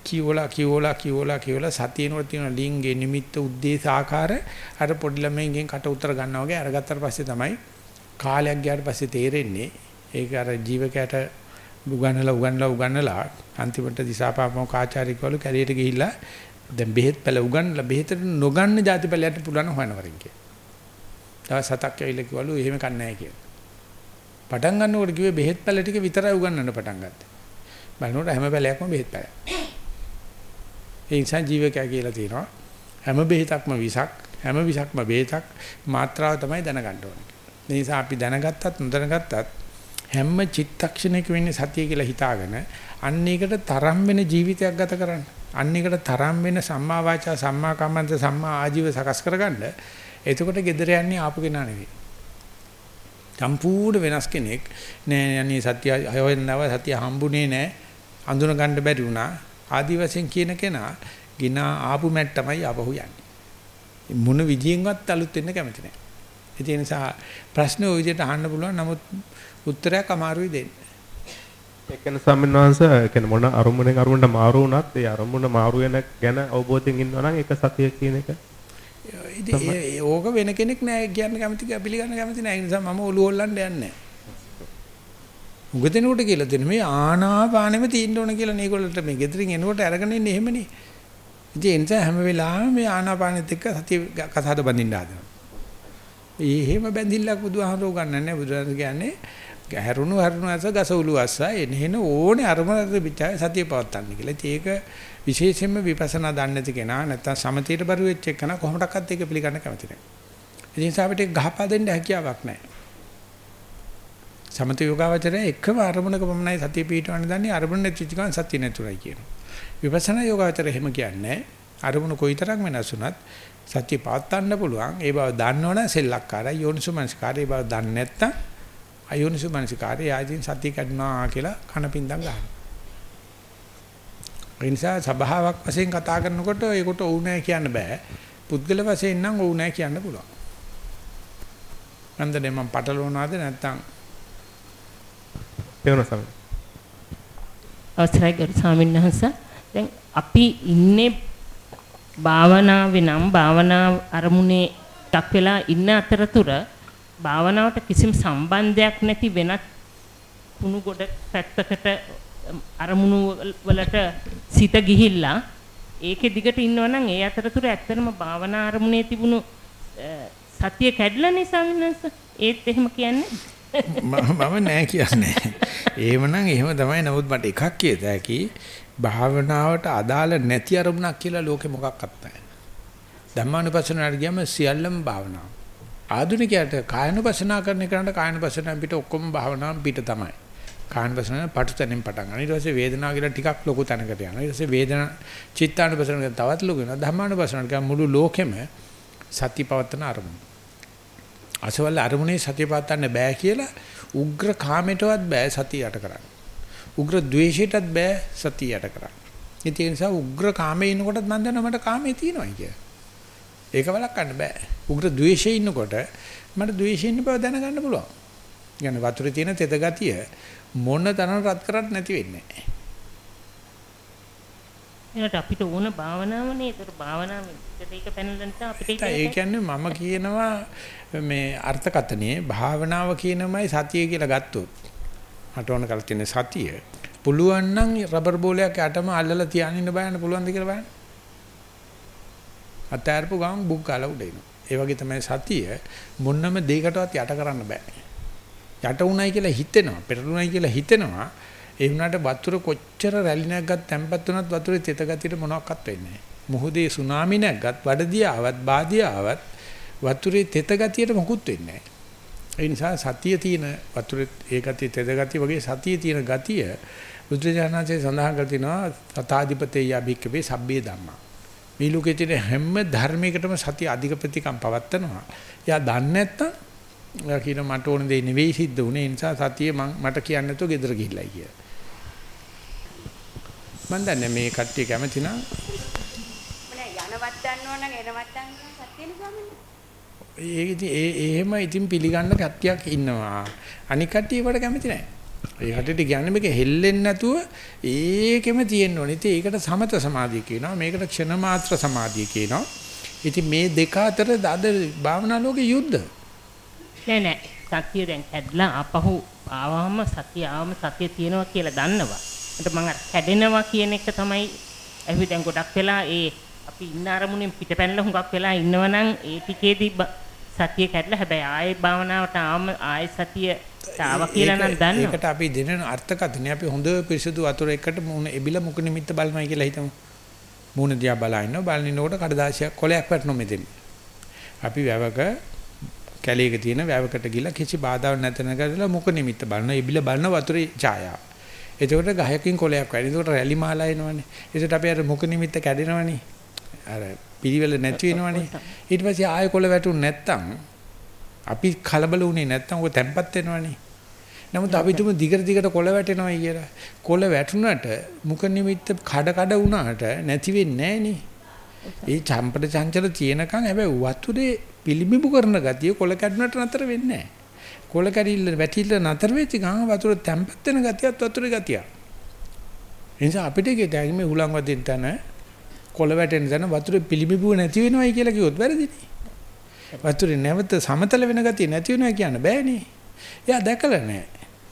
කියවලා කියවලා කියවලා කියවලා සතියනවල තියෙන ලිංගේ නිමිත්ත උද්දේශ ආකාර අර පොඩි ළමයින්ගෙන් කට උතර ගන්නවා වගේ අරගත්තට පස්සේ තමයි කාලයක් ගියාට පස්සේ තේරෙන්නේ ඒක අර ජීවකයට උගන්නලා උගන්නලා උගන්නලා අන්තිමට දිසාපාපම කාචාරිකවලු කැලියට ගිහිල්ලා දැන් බෙහෙත් පැල උගන්නලා බෙහෙතට නොගන්න ಜಾති පැලයට පුළුවන් හොයනවරින් කිය. දවස් හතක් ඇවිල්ලා කිව්වලු එහෙම කන්නේ නැහැ කියලා. පටන් ගන්නකොට කිව්වේ බෙහෙත් පැල ටික විතරයි උගන්නන්න පටන් ගත්තා. බලනකොට හැම පැලයක්ම බෙහෙත් පැලයක්. ඒ නිසා ජීවකයා කියලා තියෙනවා හැම බෙහෙතක්ම විසක් හැම විසක්ම බෙහෙතක් මාත්‍රාව තමයි දැනගන්න ඕනේ. ඒ නිසා අපි දැනගත්තත් නොදැනගත්තත් හැම චිත්තක්ෂණයක වෙන්නේ සතිය කියලා හිතාගෙන අන්න ඒකට තරම් වෙන ජීවිතයක් ගත කරන්න. අන්න ඒකට තරම් වෙන සම්මා වාචා සම්මා කම්මන්ත සම්මා ආජීව සකස් කරගන්න. එතකොට gedera යන්නේ ආපු කෙනා නෙවෙයි. සම්පූර්ණ වෙනස් කෙනෙක්. නෑ අනේ සත්‍ය හොයන්නව සත්‍ය හම්බුනේ නෑ. අඳුන ගන්න බැරි වුණා. ආදි වශයෙන් කියන කෙනා ගිනා ආපු මැට් තමයි ආපහු යන්නේ. මොන විදියෙන්වත් අලුත් වෙන්න කැමති නෑ. ඒ නිසා ප්‍රශ්න ওই විදිහට අහන්න පුළුවන්. නමුත් උත්තරයක් අමාරුයි දෙන්න. ඒ කියන්නේ ස්වාමීන් වහන්සේ ඒ කියන්නේ මොන අරමුණෙන් අරමුණට මාරු වුණත් ඒ අරමුණ මාරු වෙන ගැන අවබෝධයෙන් ඉන්නවා නම් ඒක සතිය කියන එක ඉතින් ඒ ඕක වෙන කෙනෙක් නෑ කියන්න කැමති පිළිගන්න කැමති නෑ ඒ නිසා මම ඔළුව හොල්ලන්න යන්නේ නෑ. උගදෙනුට කියලා දෙන මේ ආනාපානෙම තියෙන්න ඕන කියලා මේගොල්ලන්ට මේ ගෙදරින් එනකොට අරගෙන ඉන්නේ එහෙමනේ. ඉතින් ඒ නිසා හැම වෙලාවෙම මේ ආනාපානෙත් එක්ක සතිය කතාද බඳින්න හදනවා. ඒ එහෙම බැඳිල්ලක් බුදුහාමරෝ ගන්න නෑ බුදුහාමර කියන්නේ හැරුණු හැරුණු ඇස ගස උළු අස්ස එනහෙන ඕනේ අරමුණට පිටාය සතිය පවත්තන්න කියලා. ඉතින් ඒක විශේෂයෙන්ම විපස්සනා දන්නේ නැති කෙනා නැත්තම් සමතේට බරු වෙච්ච කෙනා කොහොමඩක්වත් ඒක පිළිගන්න කැමති නැහැ. ඒ නිසා අපිට ගහපා දෙන්න හැකියාවක් නැහැ. සමත යෝගාවචරය එකම අරමුණක පමණයි සතිය පිටවන්න දන්නේ අරමුණ නැති ගමන් සතිය නැතුණයි කියනවා. විපස්සනා යෝගාවචරය එහෙම කියන්නේ අරමුණ කොයිතරම් වෙනස් වුණත් සතිය පවත්වන්න පුළුවන්. ඒ බව දන්නවනම් සෙල්ලක්කාරයි යෝනිසු මනස්කාරය ඒ බව දන්නේ නැත්තම් අයෝනිසු මනසිකාරය ආදීන් සතිය කඩනවා කියලා කනපින්දම් ගන්නවා. ඒ නිසා සබාවක් වශයෙන් කතා කරනකොට ඒකට ඔව් නැහැ කියන්න බෑ. පුද්ගල වශයෙන් නම් ඔව් නැහැ කියන්න පුළුවන්. නන්දනේ මම පටලවනවාද නැත්තම් තේරුණා ස්වාමීන් අවසරයි ගරු ස්වාමීන් වහන්සේ දැන් අපි ඉන්නේ භාවනාවේ නම් භාවනා අරමුණේ ටක් වෙලා ඉන්න අතරතුර භාවනාවට කිසිම සම්බන්ධයක් නැති වෙනත් කුණු ගොඩ පැත්තකට අරමුණු වලට සිත ගිහිල්ලා ඒකේ දිගට ඉන්නවනම් ඒ අතරතුර ඇත්තටම භාවනා අරමුණේ තිබුණු සතිය කැඩලා නිසා වෙනස ඒත් එහෙම කියන්නේ මම නෑ කියන්නේ. එහෙමනම් එහෙම තමයි. නමුත් මට එකක් කියත හැකි භාවනාවට අදාළ නැති අරමුණක් කියලා ලෝකෙ මොකක්වත් නැහැ. ධම්මානුපස්සනාවට ගියම සියල්ලම භාවනාව. ආධුනිකයට කායනුපස්සනා කරන එකට කායනුපස්සනාව පිට ඔක්කොම භාවනාව පිට තමයි. කායනුපස්සනාව පටුතැනින් පටන් ගන්න. ඊට පස්සේ වේදනාව කියලා ටිකක් ලොකු තැනකට යනවා. ඊට පස්සේ වේදනා චිත්තානුපස්සනාව තවත් ලොකු වෙනවා. ධම්මානුපස්සනාවට ගියම මුළු ලෝකෙම සති පවත්තන අරමුණ. අසවල් අරමුණේ සතිය පවත්තන්න බෑ කියලා උග්‍ර කාමයටවත් බෑ සතිය යට කරන්න. උග්‍ර ද්වේෂයටත් බෑ සතිය යට කරන්න. ඒ නිසා උග්‍ර කාමයේ ඉන්නකොටත් මම දන්නවා මට කාමයේ තියෙනවා කියලා. ඒක වළක්වන්න බෑ. උග්‍ර ද්වේෂයේ ඉන්නකොට මට ද්වේෂයෙන් ඉන්න බව දැනගන්න පුළුවන්. يعني වතුරේ තියෙන තෙත ගතිය මොන තරම් රත් කරත් නැති වෙන්නේ නැහැ. ඒකට අපිට ඕන භාවනාවනේ. ඒතර භාවනාවෙන් ඒක පැනලා නිසා අපිට ඒක ඒ කියන්නේ මම කියනවා මේ අර්ථකතනේ භාවනාව කියනමයි සතිය කියලා ගත්තොත් මට ඕන කරලා තියෙන සතිය පුළුවන් නම් රබර් බෝලයක් යටම අල්ලලා තියාගෙන ඉන්න බයන්න පුළුවන්ද කියලා බලන්න. අතෑරපු ගමන් බුක් කාලා උඩ එනවා. ඒ වගේ තමයි සතිය මොන්නම දෙයකටවත් යට කරන්න බෑ. යට උණයි කියලා හිතෙනවා, පෙරළුණයි කියලා හිතෙනවා. ඒ වුණාට වතුර කොච්චර රැලි නැග්ගත් තැම්පත් වුණත් වතුරේ තෙත ගතියට මොනවත් වෙන්නේ නැහැ. මොහොතේ සුනාමි නැග්ගත් බඩදිය ආවත් බාදිය ආවත් වතුරේ තෙත ගතියට මොකුත් වෙන්නේ නැහැ. ඒ නිසා සතිය තියෙන වතුරේ ඒ ගතිය තෙත ගතිය වගේ සතිය තියෙන ගතිය බුදුරජාණන්සේ සඳහන් කර තිනවා තථාධිපතේ යබික්කවේ සබ්බේ ධම්මා. මේ ලෝකේ තියෙන හැම ධර්මයකටම සතිය අධික ප්‍රතිකම් පවත්නවා. එයා දන්නේ නැත්තම් එයා කියන මට ඕන දේ නෙවෙයි සිද්ධ වුනේ. ඒ නිසා සතිය මට කියන්නේ නැතුව ගෙදර ගිහිල්ලායි කියලා. මම දන්නේ මේ කට්ටිය කැමති නම් මම යනවත් දන්නවනම් එනවත් දන්නවනම් සත්‍යනේ ස්වාමීනි. ඒ ඉතින් ඒ එහෙම ඉතින් පිළිගන්න කට්ටියක් ඉන්නවා. අනික කට්ටිය ඒකට කැමති නැහැ. ඒ කට්ටියට කියන්නේ මේක හෙල්ලෙන්නේ නැතුව ඒකෙම තියෙන්න ඕනේ. ඉතින් ඒකට සමත සමාධිය කියනවා. මේකට ක්ෂණ මාත්‍ර සමාධිය කියනවා. ඉතින් මේ දෙක අතර අද භාවනා ලෝකේ යුද්ධ. නෑ නෑ සතිය දැන් කැඩලා ආපහු ආවම සතිය ආවම සතිය තියෙනවා කියලා දන්නවා. ඒත් මම අර කැඩෙනවා කියන එක තමයි අපි දැන් ගොඩක් වෙලා ඒ අපි ඉන්න අරමුණෙන් පිටපැනලා හුඟක් වෙලා ඉන්නවනම් ඒ ටිකේදී බ- සතිය කැඩලා හැබැයි ආයේ භාවනාවට ආවම ආයේ සතිය ආවා කියලා නම් දන්නවා. ඒකට අපි දෙන අර්ථකථනය අපි හොඳ පිරිසුදු වතුර එකට මුණ එබිලා මුඛ නිමිත්ත බලමයි කියලා හිතමු. මුණ දිහා බලා ඉන්නවා බලනකොට කඩදාසියක් කොලයක් වැටෙනවා මෙතන. අපි වැවක කැලේක තියෙන වැවකට ගිහලා කිසි බාධාවක් නැතන කරලා මුඛ නිමිත්ත බලන එබිලා බලන වතුරේ ඡායාව. එතකොට ගහකින් කොලයක් වැටෙන. එතකොට රැලි මාලා එනවනේ. එතකොට අපි අර මුඛ නිමිත්ත කැඩෙනවනේ. අර පිළිවෙල නැති වෙනවනේ. ඊට පස්සේ ආයෙ කොල වැටුනේ නැත්තම් අපි කලබල වුණේ නැත්තම් ඔක තැම්පත් වෙනවනේ. නමුත් අපි තුමු දිගට දිගට කොළ වැටෙනවයි කියලා. කොළ වැටුණට මුඛ නිමිත්ත කඩ කඩ වුණාට නැති වෙන්නේ. ඒ චම්පට චංචල තියෙනකන් හැබැයි වතුරේ පිළිඹු කරන ගතිය කොළ කැඩුණට නතර වෙන්නේ නැහැ. කොළ කැඩිල්ල වැටිල්ල නතර වෙච්ච ගමන් වතුර තැම්පත් වෙන ගතියත් වතුරේ ගතියක්. ඒ නිසා අපිට මේ උලන් වදින් තන කොළ වැටෙන තැන වතුරේ පිළිඹු නැති වෙනවයි කියලා කිව්වොත් වැරදිනේ. වතුරේ නැවත සමතල වෙන ගතිය නැති වෙනවා කියන්න බෑනේ. එයා දැකලා නැහැ.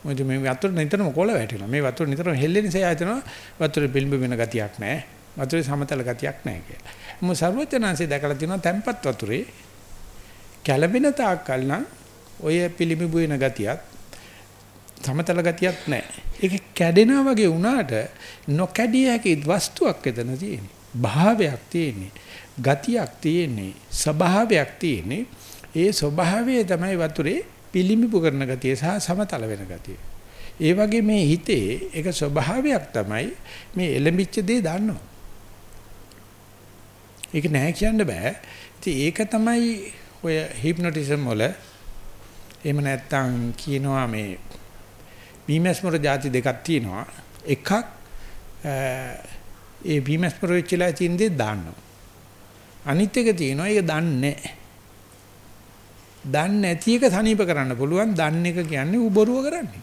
මොකද මේ වතුර නිතරම කොළ වැටෙනවා. මේ වතුර නිතරම හෙල්ලෙන නිසා එයා හිතනවා වතුරේ පිළිඹු වෙන ගතියක් නැහැ. වතුරේ සමතල ගතියක් නැහැ කියලා. මොකද සර්වඥාන්සේ දැකලා තියෙනවා තැම්පත් වතුරේ කැළඹෙන තාක්කල් නම් ඔය පිළිඹු වෙන ගතියක් සමතල ගතියක් නැහැ. ඒක කැඩෙනා වගේ වුණාට නොකැඩිය හැකි වස්තුවක් එතන තියෙන්නේ. භාවයක් තියෙන්නේ. ගතියක් තියෙන්නේ. ස්වභාවයක් තියෙන්නේ. ඒ ස්වභාවය තමයි වතුරේ පිළිඹු කරන ගතිය සහ සමතල වෙන ගතිය. ඒ වගේ මේ හිතේ ඒක ස්වභාවයක් තමයි මේ එලඹිච්ච දේ දන්නවා. ඒක නෑ කියන්න බෑ. ඉතින් ඒක තමයි ඔය හිප්නොටිසම් වල එහෙම නැත්තම් කියනවා මේ බීමස්මර ಜಾති දෙකක් තියෙනවා. එකක් ඒ බීමස්මර වෙච්චලා තියෙන දේ දාන්නවා. අනිත් එක තියෙනවා ඒක දන්නේ නැහැ. දන්නේ නැති එක සනීප කරන්න පුළුවන්. දන්න එක කියන්නේ උබරුව කරන්නේ.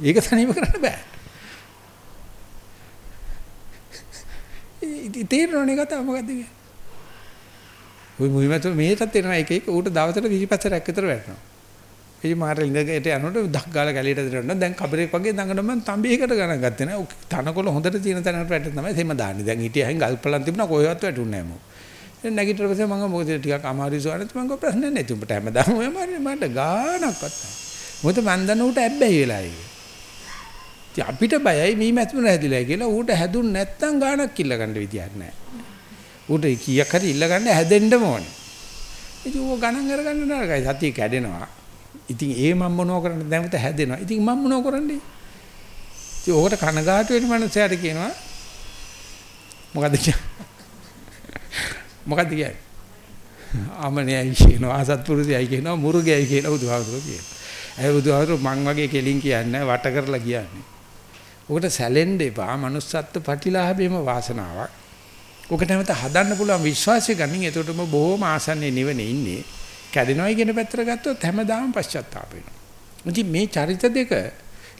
ඒක සනීප කරන්න බෑ. ඉතින් තේරෙනවනේ කතාව මොකද්ද කියන්නේ. ওই මුහිමත මේකත් එනවා එක එක ඌට දවසට 25 රැක් විතර වැටෙනවා. ඒ මාර ඉඳගෙන යනකොට දක් ගාලා ගැලියට දෙනවා. දැන් කබරේක් වගේ දඟන මම තඹේකට ගණන් ගත්තේ නෑ. තනකොළ හොඳට තියෙන තැනකට වැටෙන තමයි සෙම දාන්නේ. දැන් හිටියහින් ගල්පලන් තිබුණා කොහෙවත් වැටුන්නේ නෑ මොකද. දැන් නැගිටිලා පස්සේ මම මොකද ටිකක් අමාරු සුවනත් මම ගෝ ප්‍රශ්න නැහැ. උඹට හැමදාම ඔය මාරේ මට ගානක්වත් නැහැ. මොකද මන් දන්න ඌට ඇබ්බැහි වෙලා ඒක. ඉතින් අපිට බයයි මේ මැස්මර හැදිලා කියලා ඌට හැදුන් නැත්තම් ගානක් කිල්ල ගන්න විදියක් නැහැ. ඌට කීයක් හරි ඉල්ල ගන්න හැදෙන්නම ඕනේ. ඉතින් ඌ ගණන් අරගන්න නරකයි. සතිය කැඩෙනවා. ඉතින් ඒ මම මොනව කරන්නේ දැන් මත හැදෙනවා. ඉතින් මම මොනව කරන්නේ? ඉතින් ඕකට කනගාටු වෙන මනුස්සයාට කියනවා මොකද්ද කියන්නේ? මොකද්ද කියන්නේ? අමනයයි කියනවා අසත්පුරුෂයයි කියනවා මුරුගයයි කියලා බුදුහාමුදුරුවෝ කියනවා. ඒ බුදුහාමුදුරුවෝ මං වගේ කෙලින් කියන්නේ වට කරලා කියන්නේ. ඔකට සැලෙන්න එපා. manussත්ත්ව ප්‍රතිලාභයේම වාසනාවක්. ඔක නැවත හදන්න පුළුවන් විශ්වාසය ගන්න. එතකොටම බොහොම ආසන්නේ නිවනේ ඉන්නේ. කැඩෙනවයි කියන පැත්තට ගත්තොත් හැමදාම පශ්චාත්තාප වෙනවා. ඉතින් මේ චරිත දෙක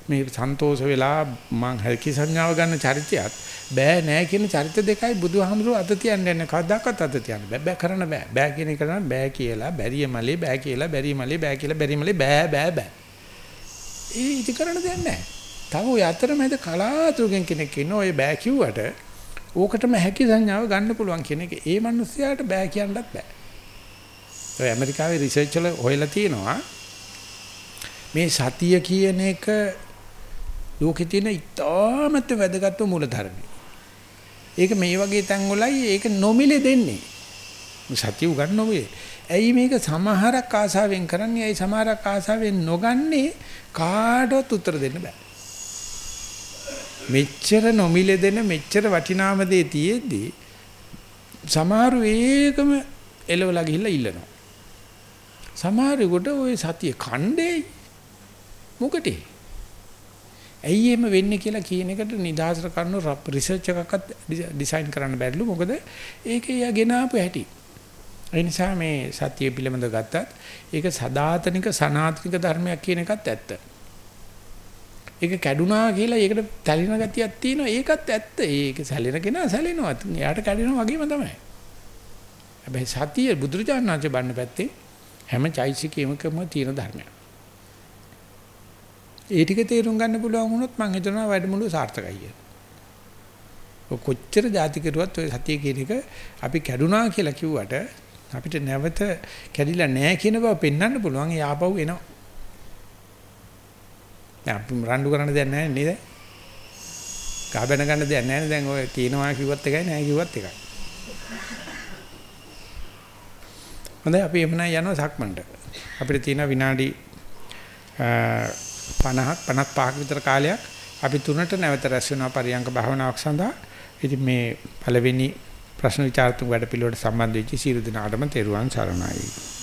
මේ සන්තෝෂ වෙලා මං හැකි සංඥාව ගන්න චරිතයත් බෑ නෑ කියන චරිත දෙකයි බුදුහාමුදුරුවෝ අත තියන්නේ නැහැ. කවදාකවත් අත තියන්න බෑ. බෑ කරන්න බෑ. බෑ කියන එක නම් බෑ කියලා බැරිය මලේ බෑ කියලා බැරිය මලේ බෑ කියලා බැරිය මලේ බෑ බෑ බෑ. ඒ ඉති කරන්න දෙයක් නැහැ. තව ඔය අතරමැද කලාතුරකින් කෙනෙක් ඉන්න ඔය බෑ කිව්වට ඕකටම හැකි සංඥාව ගන්න පුළුවන් කියන එක ඒ මිනිස්යාට බෑ කියන්නත් බෑ. ඔය ඇමරිකාවේ රිසර්ච් වල හොයලා තියෙනවා මේ සතිය කියන එක ලෝකේ තියෙන ඉතාමත් වැදගත් මූලධර්මයි. ඒක මේ වගේ තැන්වලයි ඒක නොමිලේ දෙන්නේ. සතිය උගන්වන්නේ. ඇයි මේක සමහරක් ආසාවෙන් කරන්නේ? ඇයි සමහරක් ආසාවෙන් නොගන්නේ? කාටවත් උත්තර දෙන්න බෑ. මෙච්චර නොමිලේ දෙන මෙච්චර වටිනාම දේ තියෙද්දි සමහරු ඒකම එලවලා ගිහිල්ලා ඉල්ලනවා. සමහරෙකුට ওই සතිය කණ්ඩේ මොකටේ? ඇයි එහෙම වෙන්නේ කියලා කියන එකට නිදහසට කරන රිසර්ච් එකක්වත් ඩිසයින් කරන්න බැරිලු මොකද ඒකේ යා ගෙන ආපු හැටි ඒ නිසා මේ සතිය පිළිබඳ ගත්තත් ඒක සදාතනික සනාතනික ධර්මයක් කියන එකත් ඇත්ත. ඒක කැඩුනා කියලා ඒකට තැලින ගතියක් තියෙනවා ඒකත් ඇත්ත. ඒක සැලෙන කෙනා සැලෙනවා. එයාට කැඩෙනවා වගේම තමයි. හැබැයි සතිය බුදුරජාණන් වහන්සේ බන්න පැත්තේ හැම චෛසිකයකම තියෙන ධර්මයක්. ඒ ටික තේරුම් ගන්න පුළුවන් වුණොත් මම හිතනවා වැඩමුළු සාර්ථකයි කියලා. කොච්චර ಜಾති කරුවත් ඔය සතිය කියන එක අපි කැඩුනා කියලා කිව්වට අපිට නැවත කැඩිලා නැහැ කියන බව පෙන්වන්න පුළුවන් ඒ ආපහු එනවා. දැන් අපි රණ්ඩු කරන්න දෙයක් නැහැ නේද? ගහ බැන ගන්න දෙයක් නැහැ නේ දැන් ඔය කියනවා කිව්වත් එකයි නැහැ කිව්වත් එකයි. හොඳයි අපි එමුනා යනවා සක්මන්ට. අපිට තියෙන විනාඩි 50ක් 55ක් විතර කාලයක් අපි තුනට නැවත රැස් වෙනවා පරියංග භාවනාවක් සඳහා. ඉතින් මේ පළවෙනි ප්‍රශ්න විචාරතුංග වැඩ පිළිවෙලට සම්බන්ධ වෙච්ච සියලු දෙනාටම තෙරුවන් සරණයි.